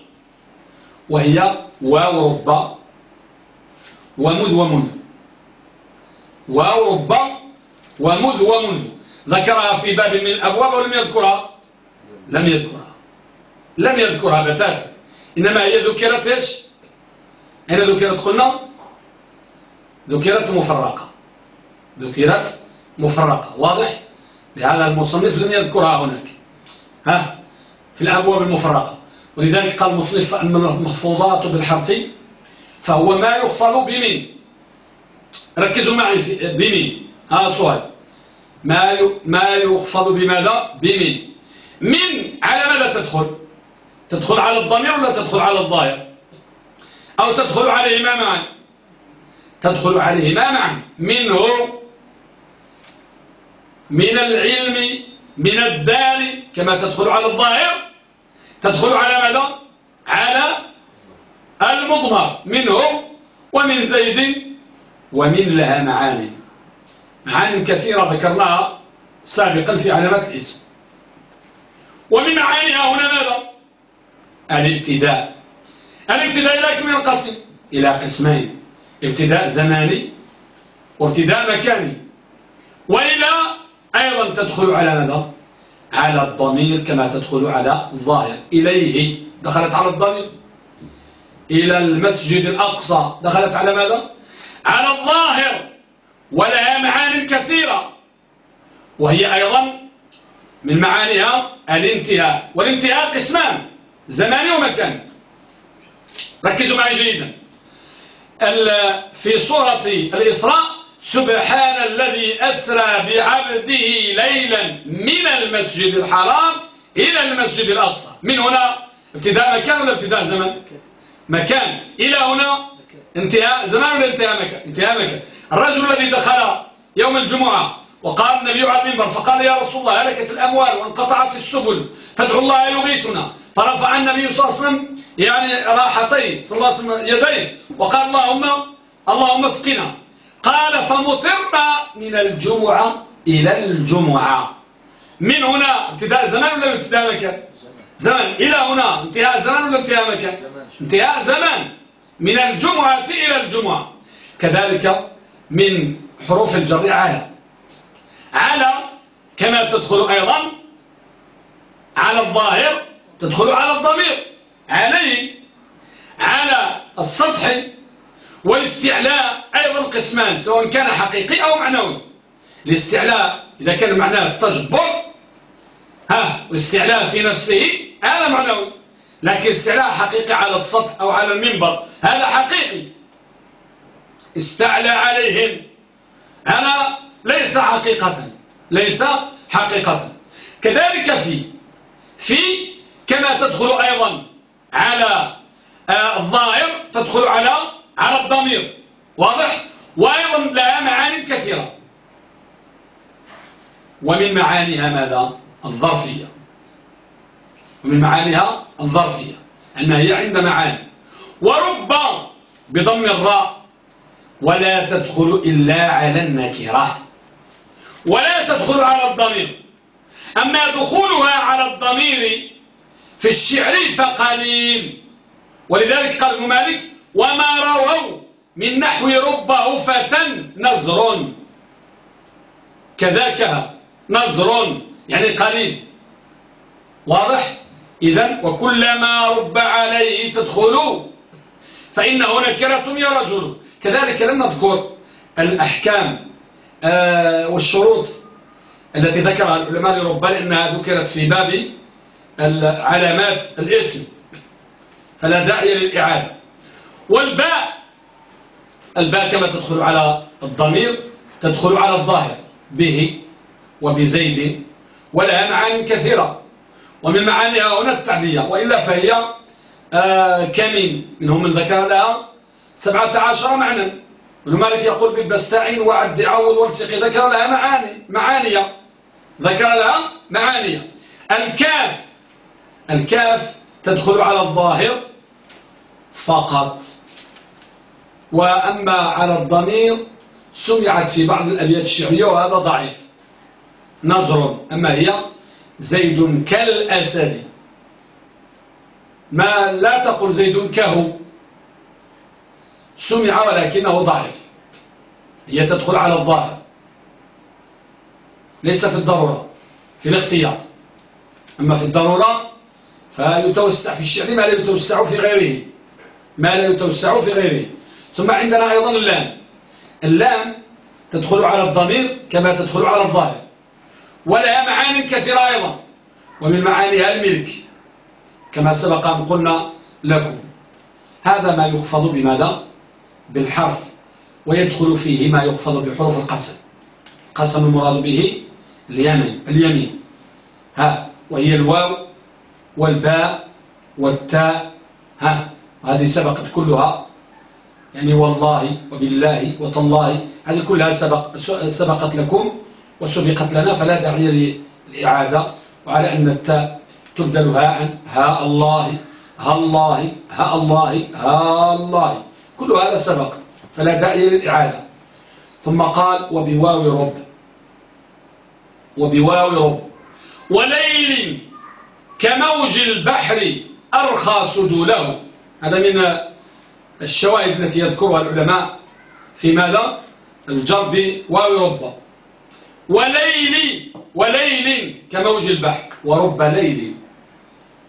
Speaker 1: وهي واو ربا ومذ ومنذ واو ربا ومذ ومنذ. ذكرها في باب من الأبواب ولم يذكرها. لم يذكرها. لم يذكرها بتاتا. إنما هي ذكرت إيش؟ أين ذكرت قلنا ذكرت مفرقة. ذكرت مفرقة. واضح؟ لهذا المصنف لم يذكرها هناك. ها؟ في الأبواب المفرقة. ولذلك قال المصنف أن المخفوضات بالحرف فهو ما يخفض بمين ركزوا معي بمين؟ ها سؤال. ما ما يخفض بماذا؟ بمين؟ من على ماذا تدخل؟ تدخل على الضمير ولا تدخل على الظاهر؟ أو تدخل عليهما معا تدخل عليهما معا منه من العلم من الدال كما تدخل على الظاهر. تدخل على ماذا؟ على المضمر منه ومن زيد ومن لها معاني. معاني كثيرة ذكرناها سابقا في علامات الاسم. ومن معانيها هنا ماذا؟ الابتداء. الابتداء إلى كم ينقسم إلى قسمين. ابتداء زماني وابتداء مكاني. وإلى أيضا تدخل على ماذا؟ على الضمير كما تدخل على الظاهر. إليه دخلت على الضمير. إلى المسجد الأقصى دخلت على ماذا؟ على الظاهر ولها معان كثيرة. وهي أيضا من معانيها الانتهاء. والانتهاء قسمان. زماني ومكان ركزوا معي جيدا. في سورة الإسراء سبحان الذي أسرى بعبده ليلا من المسجد الحرام إلى المسجد الأقصى. من هنا ابتداء مكان ولا ابتداء زمن مكان. إلى هنا انتهاء زمان ولا انتهاء مكان انتهاء مكان الرجل الذي دخل يوم الجمعة وقال النبي على المنبر فقال يا رسول الله هلكت الأموال وانقطعت السبل فادعوا الله يغيثنا. فرفع النبي صلى الله عليه وسلم يعني راحتين صلى الله عليه وسلم يديه وقال اللهم اللهم اسقنا. قال فمطرنا من الجمعة إلى الجمعة. من هنا ابتداء زمان ولا ابتداء مكان زمان. إلى هنا انتهاء زمان ولا انتهاء مكان انتهاء زمان. من الجمعة إلى الجمعة. كذلك من حروف الجر على على كما تدخل أيضا على الظاهر تدخل على الضمير. عليه على السطح والاستعلاء أيضا قسمان سواء كان حقيقي أو معنوي. الاستعلاء إذا كان معناه التجبر ها والاستعلاء في نفسه هذا معنوي. لكن استعلاء حقيقي على السطح أو على المنبر هذا حقيقي. استعلى عليهم. هذا ليس حقيقة ليس حقيقة. كذلك في في كما تدخل أيضا على آه، الظاهر تدخل على على الضمير. واضح؟ وأيضا لها معاني كثيرة. ومن معانيها ماذا؟ الظرفية. ومن معانيها الظرفية أنها هي عند معاني. ورب بضم الراء ولا تدخل إلا على النكرة. ولا تدخل على الضمير. أما دخولها على الضمير في الشعر فقليل ولذلك قال ابن مالك وما رووا من نحو ربه فتى نزر كذاك نزر يعني قليل. واضح؟ إذا وكلما رب عليه تدخلوا فإنه نكرة يا رجل. كذلك لم نذكر الأحكام آه، والشروط التي ذكرها العلماء لرب لأنها ذكرت في باب علامات الاسم فلا داعي للإعادة. والباء الباء كما تدخل على الضمير تدخل على الظاهر به وبزيد ولها معاني كثيرة. ومن معانيها هنا التعدية وإلا فهي آه كمين منهم من ذكر لها سبعة عشر معنى. ابن مالك يقول بالبستعين وعد عوض والسقي ذكر لها معاني معانية. ذكر لها معانية. الكاف الكاف تدخل على الظاهر فقط. وأما على الضمير سمعت في بعض الأبيات الشعرية وهذا ضعيف. نظر أما هي زيد كالأسد ما لا تقل زيد كهو سمع ولكنه ضعيف هي تدخل على الظاهر. ليس في الضرورة في الاختيار. أما في الضرورة فيتوسع في الشعر ما لا يتوسع في غيره. ما لا يتوسع في غيره. ثم عندنا أيضا اللام. اللام تدخل على الضمير كما تدخل على الظاهر. ولها معاني كثيرة أيضا. ومن معانيها الملك كما سبق أن قلنا لكم. هذا ما يخفض بماذا؟ بالحرف ويدخل فيه ما يخفض بحروف القسم. قسم المراد به اليمين اليمين. ها وهي الواو والباء والتاء. ها هذه سبقت كلها. يعني والله وبالله وتالله هذه كلها سبق سبقت لكم. وسبقت لنا فلا داعي للإعادة وعلى أن التاء تبدل هاء ها الله ها الله ها الله ها الله. كل هذا سبق فلا داعي للإعادة. ثم قال وبواو رب وبواو رب. وليل كموج البحر أرخى سدوله. هذا من الشواهد التي يذكرها العلماء في ماذا؟ الجرب واو رب. وليل وليل كموج البحر. ورب ليل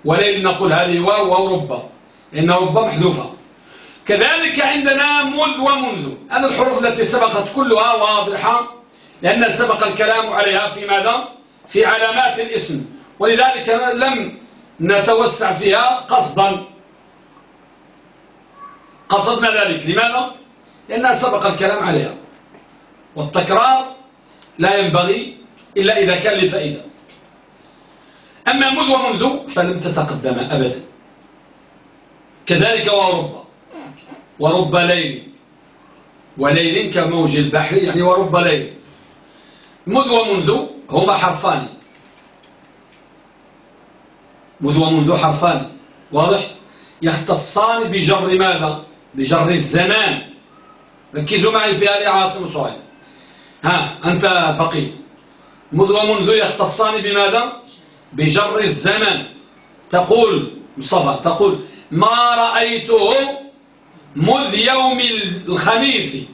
Speaker 1: وليل نقول هذه واو ورب إن رب محذوفة. كذلك عندنا مذ ومنذ. هذه الحروف التي سبقت كلها واضحة لأن سبق الكلام عليها في ماذا؟ في علامات الاسم. ولذلك لم نتوسع فيها قصدا. قصدنا ذلك. لماذا؟ لأنها سبق الكلام عليها. والتكرار لا ينبغي إلا إذا كان لفائدة أما مذ ومنذ فلم تتقدم أبدا. كذلك ورب ورب ليل وليل كموج البحر يعني ورب ليل. مذ ومنذ هما حرفان. مذ ومنذ حرفان. واضح؟ يختصان بجر ماذا؟ بجر الزمان. ركزوا معي في هذه عاصم صهيب ها أنت فقيه. مذ ومنذ يختصان بماذا؟ بجر الزمن. تقول مصطفى تقول ما رأيته مذ يوم الخميس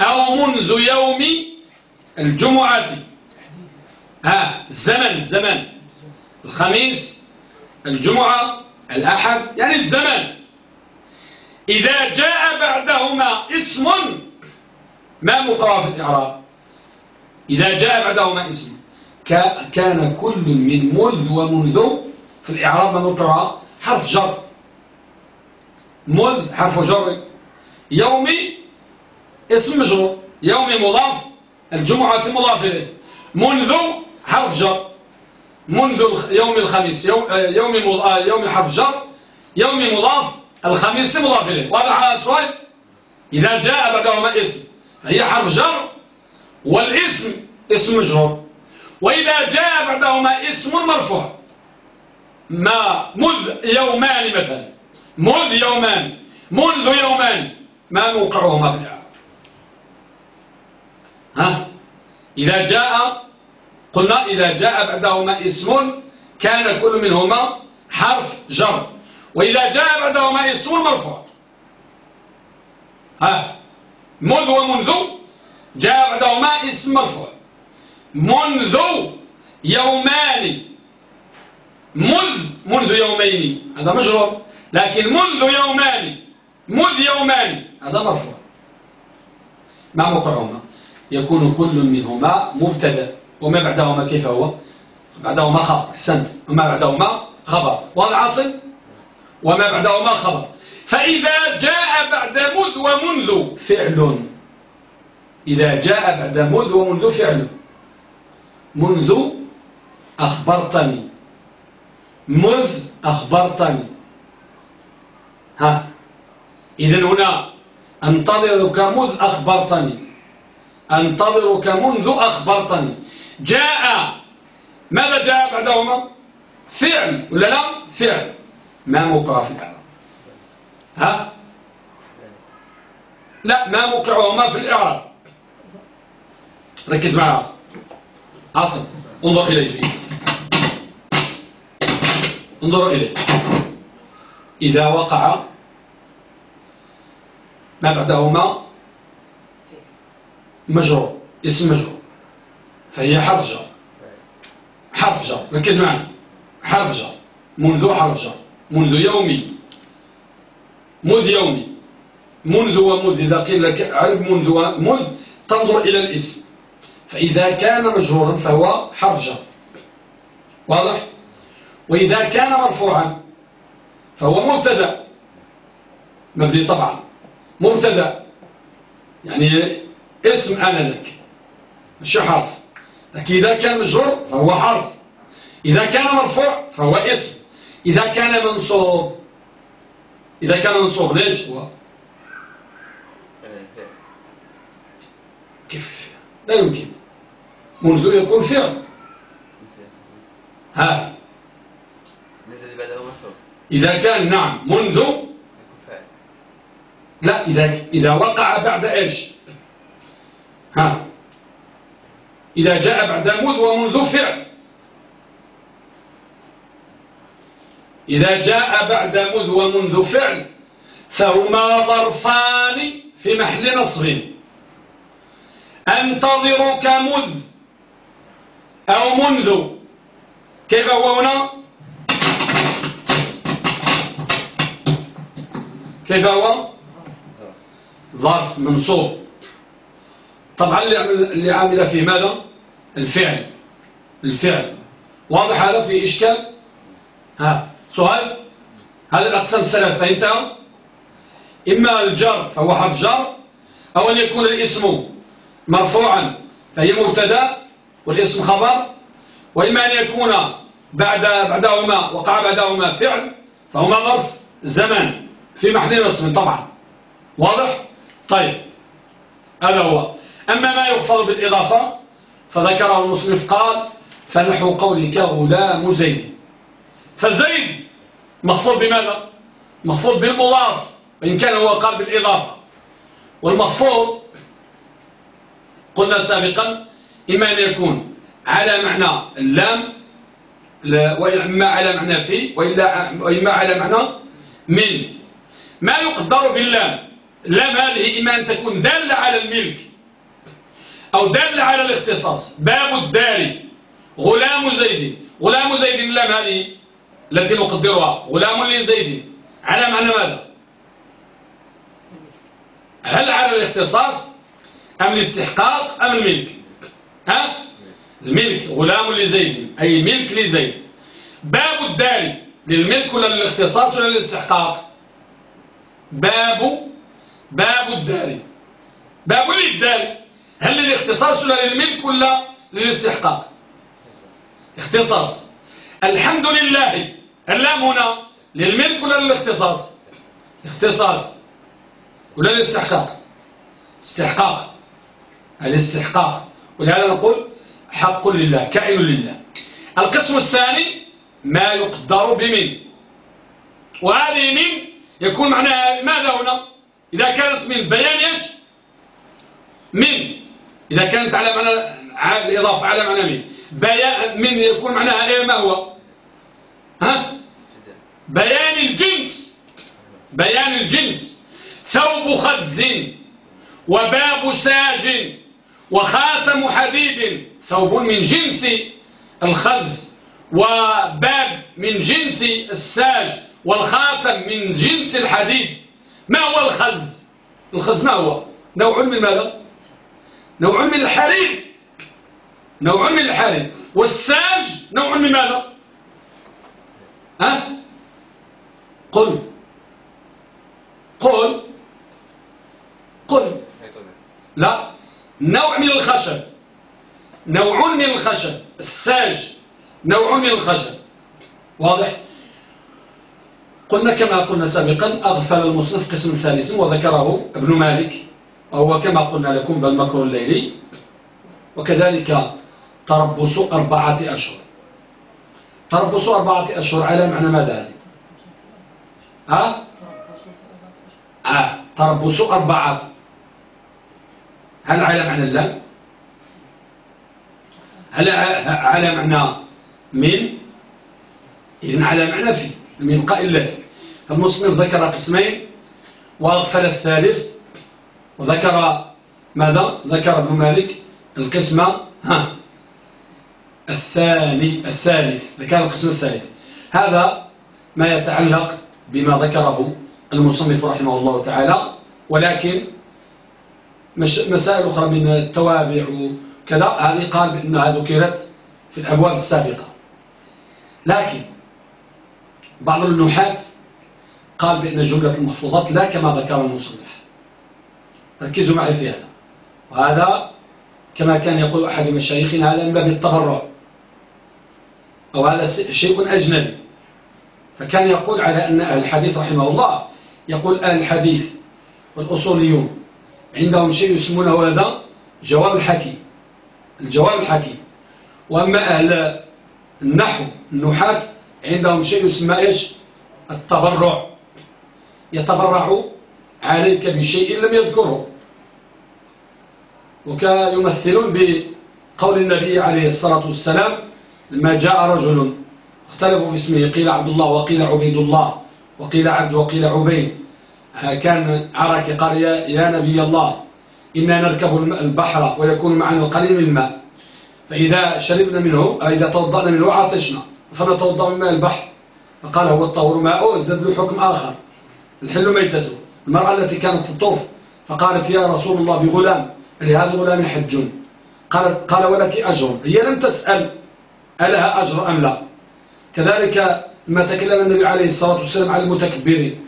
Speaker 1: أو منذ يوم الجمعة. ها الزمن الزمن. الخميس الجمعة الأحد يعني الزمن. إذا جاء بعدهما اسم ما مقرأ في الإعراب؟ إذا جاء بعدهما اسم كان كل من مذ ومنذ في الإعراب موقعها حرف جر. مذ حرف جر. يومي اسم مجرور. يومي مضاف. الجمعة مضاف إليه منذ حرف جر. منذ يوم الخميس. يوم يوم يوم حرف جر. يوم مضاف. الخميس مضاف إليه واضح على السؤال؟ إذا جاء بعدهما اسم. فهي حرف جر والاسم اسم مجرور. وإذا جاء بعدهما اسم مرفوع. ما مذ يومان مثلا. مذ يومان. منذ يومان. ما موقعهما في الإعراب ها؟ إذا جاء قلنا إذا جاء بعدهما اسم كان كل منهما حرف جر. وإذا جاء بعدهما اسم مرفوع. ها؟ مذ ومنذ جاء بعدهما اسم مرفوع. منذ يومان. مذ منذ يومين. هذا مجرور. لكن منذ يومان مذ يومان. هذا مرفوع. ما موقعهما يكون كل منهما مبتدا. وما بعدهما كيف هو؟ بعدهما خبر. أحسنت. وما بعدهما خبر. واضح عاصم؟ وما بعدهما خبر. فإذا جاء بعد مذ ومنذ فعل. إذا جاء بعد مذ ومنذ فعل. منذ أخبرتني. مذ أخبرتني. ها. إذن هنا أنتظرك مذ أخبرتني. أنتظرك منذ أخبرتني. جاء. ماذا جاء بعدهما؟ فعل. ولا لا؟ فعل. ما موقع في الإعراب ها؟ لا ما موقعهما في الإعراب. ركز معي عاصم. عاصم انظر إلي جيد انظر إلي إذا وقع ما بعدهما مجرور اسم مجرور. فهي حرف جر حرف جر ركز معي. حرف جر منذ حرف جر منذ يومي. مذ يومي. منذ ومذ إذا قيل لك عرف منذ ومذ تنظر إلى الاسم. فإذا كان مجرورا فهو حرف جر واضح؟ وإذا كان مرفوعا فهو مبتدأ. مبني طبعا. مبتدأ. يعني اسم أنا لك. مش حرف. لكن إذا كان مجرور فهو حرف. إذا كان مرفوع فهو اسم. إذا كان منصوب إذا كان منصوب ليش هو؟ كيف؟ لا يمكن. منذ يكون فعل. ها؟ إذا كان نعم منذ لا إذا إذا وقع بعد إيش؟ ها؟ إذا جاء بعد منذ ومنذ فعل. إذا جاء بعد مذ ومنذ فعل فهما ظرفان في محل نصب. أنتظرك مذ أو منذ. كيف هو هنا؟ كيف هو؟ ظرف منصوب. طبعا اللي عامل فيه ماذا؟ الفعل. الفعل. واضح هذا في إشكال؟ ها. سؤال؟ هذه الأقسام الثلاثة انتهى إما الجر فهو حرف جر أو أن يكون الاسم مرفوعا فهي مبتدأ والاسم خبر وإما أن يكون بعد بعدهما وقع بعدهما فعل فهما ظرف زمان في محل نصب طبعا. واضح؟ طيب. هذا هو. أما ما يغفر بالإضافة فذكره المصنف قال فنحو قولك غلام زيد. فزيد مخفوض بماذا؟ مخفوض بالمضاف وإن كان هو قال بالإضافة والمخفوض قلنا سابقا إما أن يكون على معنى اللام وإما على معنى في وإما على معنى من ما يقدر باللام. اللام هذه إما أن تكون دالة على الملك أو دالة على الاختصاص. باب الدار غلام زيد. غلام زيد اللام هذه التي نقدرها غلام لزيد على معنى ماذا؟ هل على الاختصاص أم الاستحقاق أم الملك؟ ها؟ الملك غلام لزيد أي ملك لزيد باب الدار للملك ولا للاختصاص ولا للاستحقاق؟ باب باب الدار باب للدار هل للاختصاص ولا للملك ولا للاستحقاق؟ اختصاص. الحمد لله اللام هنا للملك ولا للاختصاص. اختصاص. ولا الاستحقاق. استحقاق. الاستحقاق. ولهذا نقول حق لله كائن لله. القسم الثاني ما يقدر بمن وهذه من يكون معناها ماذا هنا؟ إذا كانت من بيان إيش؟ من إذا كانت على معنى الإضافة على معنى من بيان من يكون معناها إيه؟ ما هو؟ ها؟ بيان الجنس. بيان الجنس. ثوب خز وباب ساج وخاتم حديد. ثوب من جنس الخز وباب من جنس الساج والخاتم من جنس الحديد. ما هو الخز؟ الخز ما هو؟ نوع من ماذا؟ نوع من الحرير. نوع من الحرير. والساج نوع من ماذا؟ ها؟ قل. قل. قل. لا. نوع من الخشب. نوع من الخشب. الساج. نوع من الخشب. واضح؟ قلنا كما قلنا سابقا أغفل المصنف قسم ثالث وذكره ابن مالك. وهو كما قلنا لكم بالمكر الليلي وكذلك تربص أربعة أشهر. تربص أربعة أشهر على معنى ماذا هذه ها؟ آه تربص أربعة. هل على معنى اللام هل على معنى من؟ إذن على معنى في من قائل في فالمصنف ذكر قسمين وأغفل الثالث وذكر ماذا؟ ذكر ابن مالك القسم ها. الثاني الثالث ذكر القسم الثالث. هذا ما يتعلق بما ذكره المصنف رحمه الله تعالى ولكن مسائل أخرى من التوابع وكذا. هذه قال بأنها ذكرت في الأبواب السابقة. لكن بعض النحاة قال بأن جملة المحفوظات لا كما ذكر المصنف. ركزوا معي في هذا. وهذا كما كان يقول أحد مشايخنا هذا من باب التبرع. أو هذا شيء أجنبي. فكان يقول على أن أهل الحديث رحمه الله يقول أهل الحديث والأصوليون عندهم شيء يسمونه هذا جواب الحكيم الجواب الحكيم وأما أهل النحو النحاة عندهم شيء يسمى إيش؟ التبرع. يتبرع عليك بشيء لم يذكره. وكيمثلون بقول النبي عليه الصلاة والسلام لما جاء رجل اختلفوا في اسمه قيل عبد الله وقيل عبيد الله وقيل عبد وقيل عبيد. كان عرك قال يا, نبي الله إنا نركب البحر ويكون معنا القليل من الماء. فإذا شربنا منه إذا توضأنا منه عطشنا فنتوضأ من ماء البحر فقال هو الطهور ماءه زد له حكم آخر. الحل ميتته المرأة التي كانت تطوف فقالت يا رسول الله بغلام. لهذا الغلام حج. قالت قال ولك أجر. هي لم تسأل. ألها أجر أم لا؟ كذلك ما تكلم النبي عليه الصلاة والسلام على المتكبرين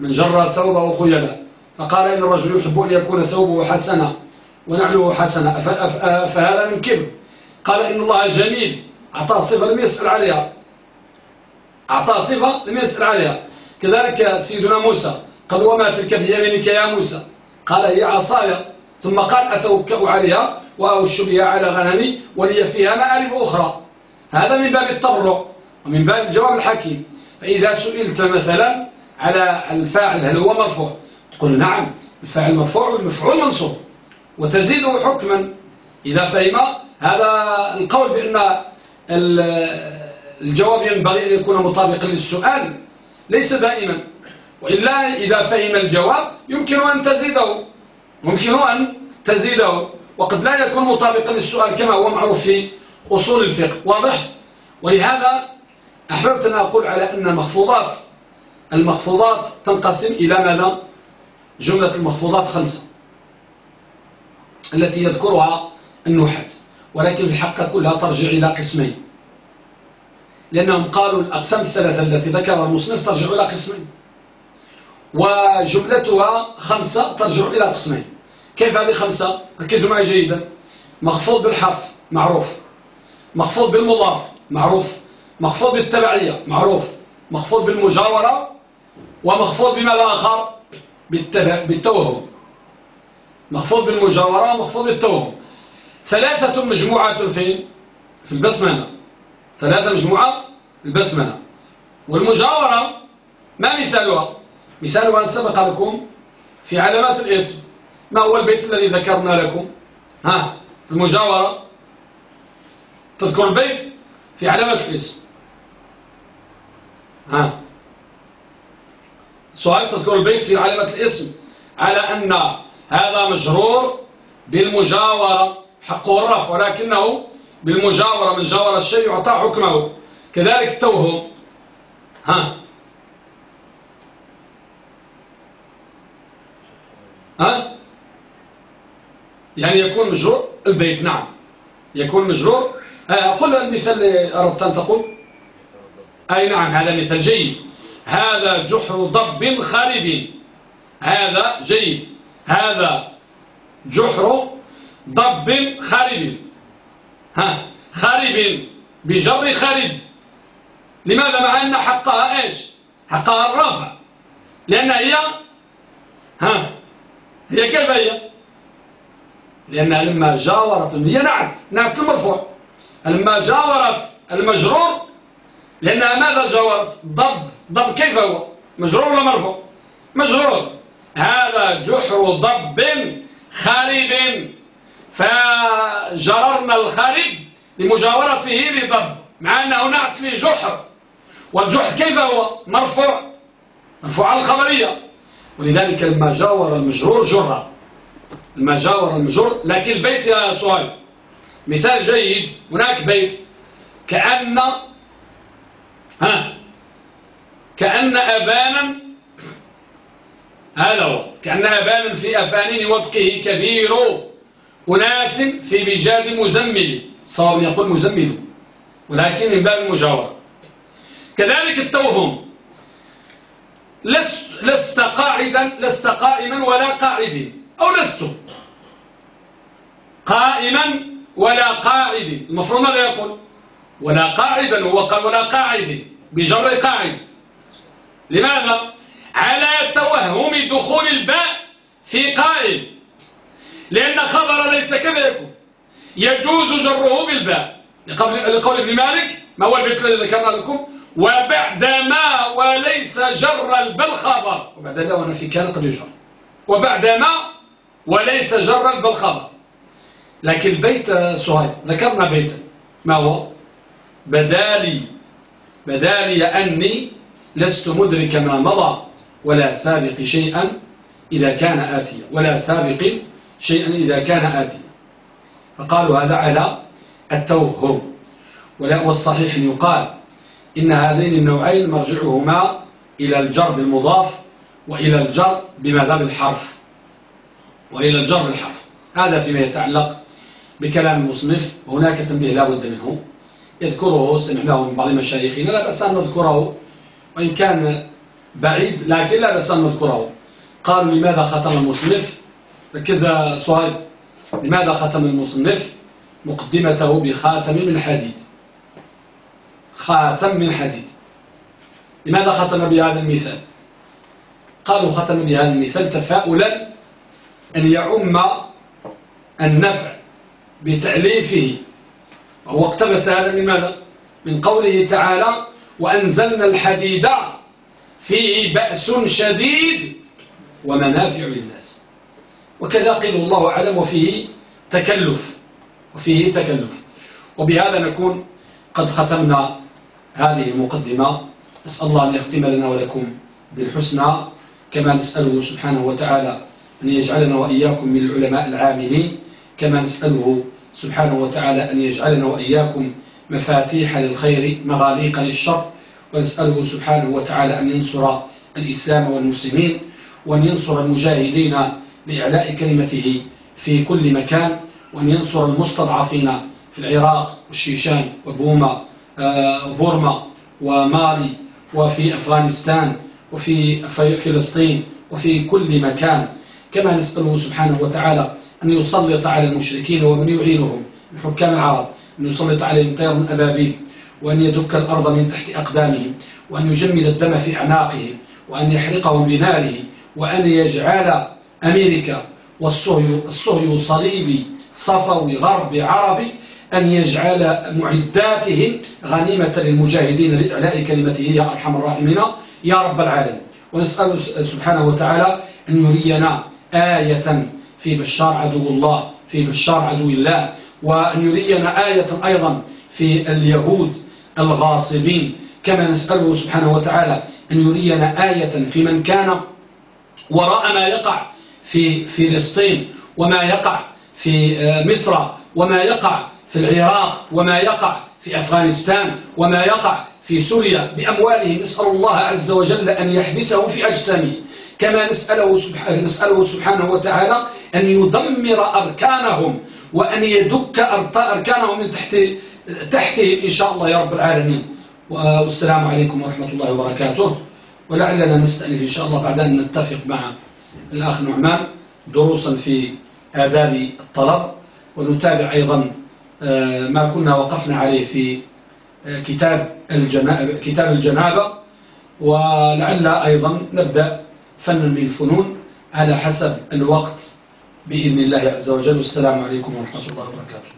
Speaker 1: من جر ثوبه خيلا فقال إن الرجل يحب أن يكون ثوبه حسنا ونعله حسنا فهذا من كبر. قال إن الله جميل أعطاه صفة لم يسأل عليها. أعطاه صفة لم يسأل عليها. كذلك سيدنا موسى قال وما تلك بيمينك يا موسى؟ قال هي عصايا ثم قال أتوكأ عليها وأوش بها على غنمي ولي فيها مآرب أخرى. هذا من باب التبرع ومن باب الجواب الحكيم. فإذا سئلت مثلا على الفاعل هل هو مرفوع تقول نعم الفاعل مرفوع والمفعول منصوب وتزيده حكما. إذا فهم هذا القول بأن الجواب ينبغي أن يكون مطابقا للسؤال ليس دائما. وإلا إذا فهم الجواب يمكن أن تزيده. ممكن أن تزيده. وقد لا يكون مطابقا للسؤال كما هو معروف في أصول الفقه واضح؟ ولهذا أحببت أن أقول على أن المخفوضات المخفوضات تنقسم إلى ماذا؟ جملة المخفوضات خمسة التي يذكرها النحاة ولكن الحق كلها ترجع إلى قسمين. لأنهم قالوا الأقسام الثلاثة التي ذكرها المصنف ترجع إلى قسمين وجملتها خمسة ترجع إلى قسمين. كيف هذه خمسة؟ ركزوا معي جيدا. مخفوض بالحرف معروف. مخفوض بالمضاف معروف. مخفوض بالتبعية معروف. مخفوض بالمجاورة ومخفوض بماذا آخر بالتبع بالتوهم. مخفوض بالمجاورة ومخفوض بالتوهم. ثلاثة مجموعات فين في البسمنة ثلاثة مجموعة البسمنة والمجاورة ما مثالها؟ مثالها سبق لكم في علامات الاسم. ما هو البيت الذي ذكرنا لكم؟ ها المجاورة. تذكر البيت في علامات الاسم. ها. سؤال تذكر البيت في علامة الاسم على أن هذا مجرور بالمجاورة حقه الرفع ولكنه بالمجاورة من جاور الشيء يعطى حكمه. كذلك التوهم. ها. ها. يعني يكون مجرور البيت نعم. يكون مجرور قل المثال اللي أردت أن تقول. أي نعم هذا مثال جيد. هذا جحر ضب خارب هذا جيد. هذا جحر ضب خارب ها خارب بجر خارب. لماذا؟ مع أن حقها إيش؟ حقها الرافع لأن هي ها هي كيف هي؟ لأنها لما جاورت هي نعت نعت المرفوع. لما جاورت المجرور؟ لأنها ماذا جاورت؟ ضب. ضب كيف هو؟ مجرور ولا مرفوع؟ مجرور. هذا جحر ضب خارب فجررنا الخارب لمجاورته لضب مع أنه نعت لجحر. والجحر كيف هو؟ مرفوع. مرفوع على الخبرية. ولذلك لما جاور المجرور جرى. لما جاور المجرور لكن البيت يا سؤال مثال جيد. هناك بيت. كأن ها. كأن أبانا هذا هو. كأن أبانا في أفانين وطقه كبير. أناس في بجاد مزمل. صار يقول مزمل. ولكن من باب المجاورة. كذلك التوهم. لست, لست قاعدا لست قائما ولا قاعد أو لست. قائما ولا قاعد. المفروض ماذا يقول؟ ولا قاعدا هو قال ولا قاعد بجر قاعد. لماذا؟ على توهم دخول الباء في قائل. لأن خبر ليس كما يكون. يجوز جره بالباء. لقول ابن مالك ما هو البيت الذي ذكرنا لكم؟ وبعدما وليس جر خبر وبعدما وأنا في كان قد يجر وبعدما وليس جر البل خبر لكن البيت سهيل. ذكرنا بيتا. ما هو؟ بدالي بدالي أني لست مدرك ما مضى ولا سابق شيئا إذا كان آتيا. ولا سابق شيئا إذا كان آتيا. فقالوا هذا على التوهم. والصحيح أن يقال إن هذين النوعين مرجعهما إلى الجر بالمضاف وإلى الجر بماذا بالحرف وإلى الجر بالحرف هذا فيما يتعلق بكلام المصنف هناك تنبيه لا بد منه. يذكره سمعناه من بعض مشايخنا لا بأس أن نذكره وإن كان بعيد لكن لا بأس أن نذكره. قالوا لماذا ختم المصنف؟ ركز صهيب لماذا ختم المصنف؟ مقدمته بخاتم من حديد. خاتم من حديد. لماذا ختم بهذا المثال؟ قالوا ختم بهذا المثال تفاؤلا أن يعم النفع. بتأليفه. وهو اقتبس هذا من ماذا؟ من قوله تعالى وأنزلنا الحديد فيه بأس شديد ومنافع للناس وكذا قيل الله أعلم وفيه تكلف وفيه تكلف. وبهذا نكون قد ختمنا هذه المقدمة. نسأل الله أن يختم لنا ولكم بالحسنى كما نسأله سبحانه وتعالى أن يجعلنا وإياكم من العلماء العاملين. كما نسأله سبحانه وتعالى أن يجعلنا وإياكم مفاتيح للخير مغاليق للشر. ونسأله سبحانه وتعالى أن ينصر الإسلام والمسلمين وأن ينصر المجاهدين لإعلاء كلمته في كل مكان وأن ينصر المستضعفين في العراق والشيشان وبوما آه، ومالي وفي أفغانستان وفي فلسطين وفي كل مكان. كما نسأله سبحانه وتعالى أن يسلط على المشركين ومن يعينهم من حكام العرب أن يسلط عليهم طير من أبابيل وأن يدك الأرض من تحت أقدامهم وأن يجمد الدم في أعناقهم وأن يحرقهم بناره وأن يجعل أمريكا والصهي صليبي صفوي غربي عربي أن يجعل معداتهم غنيمة للمجاهدين لإعلاء كلمته يا أرحم الراحمين يا رب العالمين. ونسأل سبحانه وتعالى أن يرينا آية في بشار عدو الله في بشار عدو الله. وأن يرينا آية أيضا في اليهود الغاصبين. كما نسأله سبحانه وتعالى أن يرينا آية في من كان وراء ما يقع في فلسطين وما يقع في آه، مصر وما يقع في العراق وما يقع في أفغانستان وما يقع في سوريا. بأموالهم نسأل الله عز وجل أن يحبسه في أجسامه. كما نسأله سبحانه, نسأله سبحانه وتعالى أن يدمر أركانهم وأن يدك أركانهم من تحت تحتهم إن شاء الله يا رب العالمين. والسلام عليكم ورحمة الله وبركاته. ولعلنا نستأنف إن شاء الله بعد أن نتفق مع الأخ نعمان دروسا في آداب الطلب ونتابع أيضا آه، ما كنا وقفنا عليه في آه، كتاب كتاب الجنابة. ولعل أيضا نبدأ فن من الفنون على حسب الوقت. بإذن الله عز وجل. والسلام عليكم ورحمة الله وبركاته.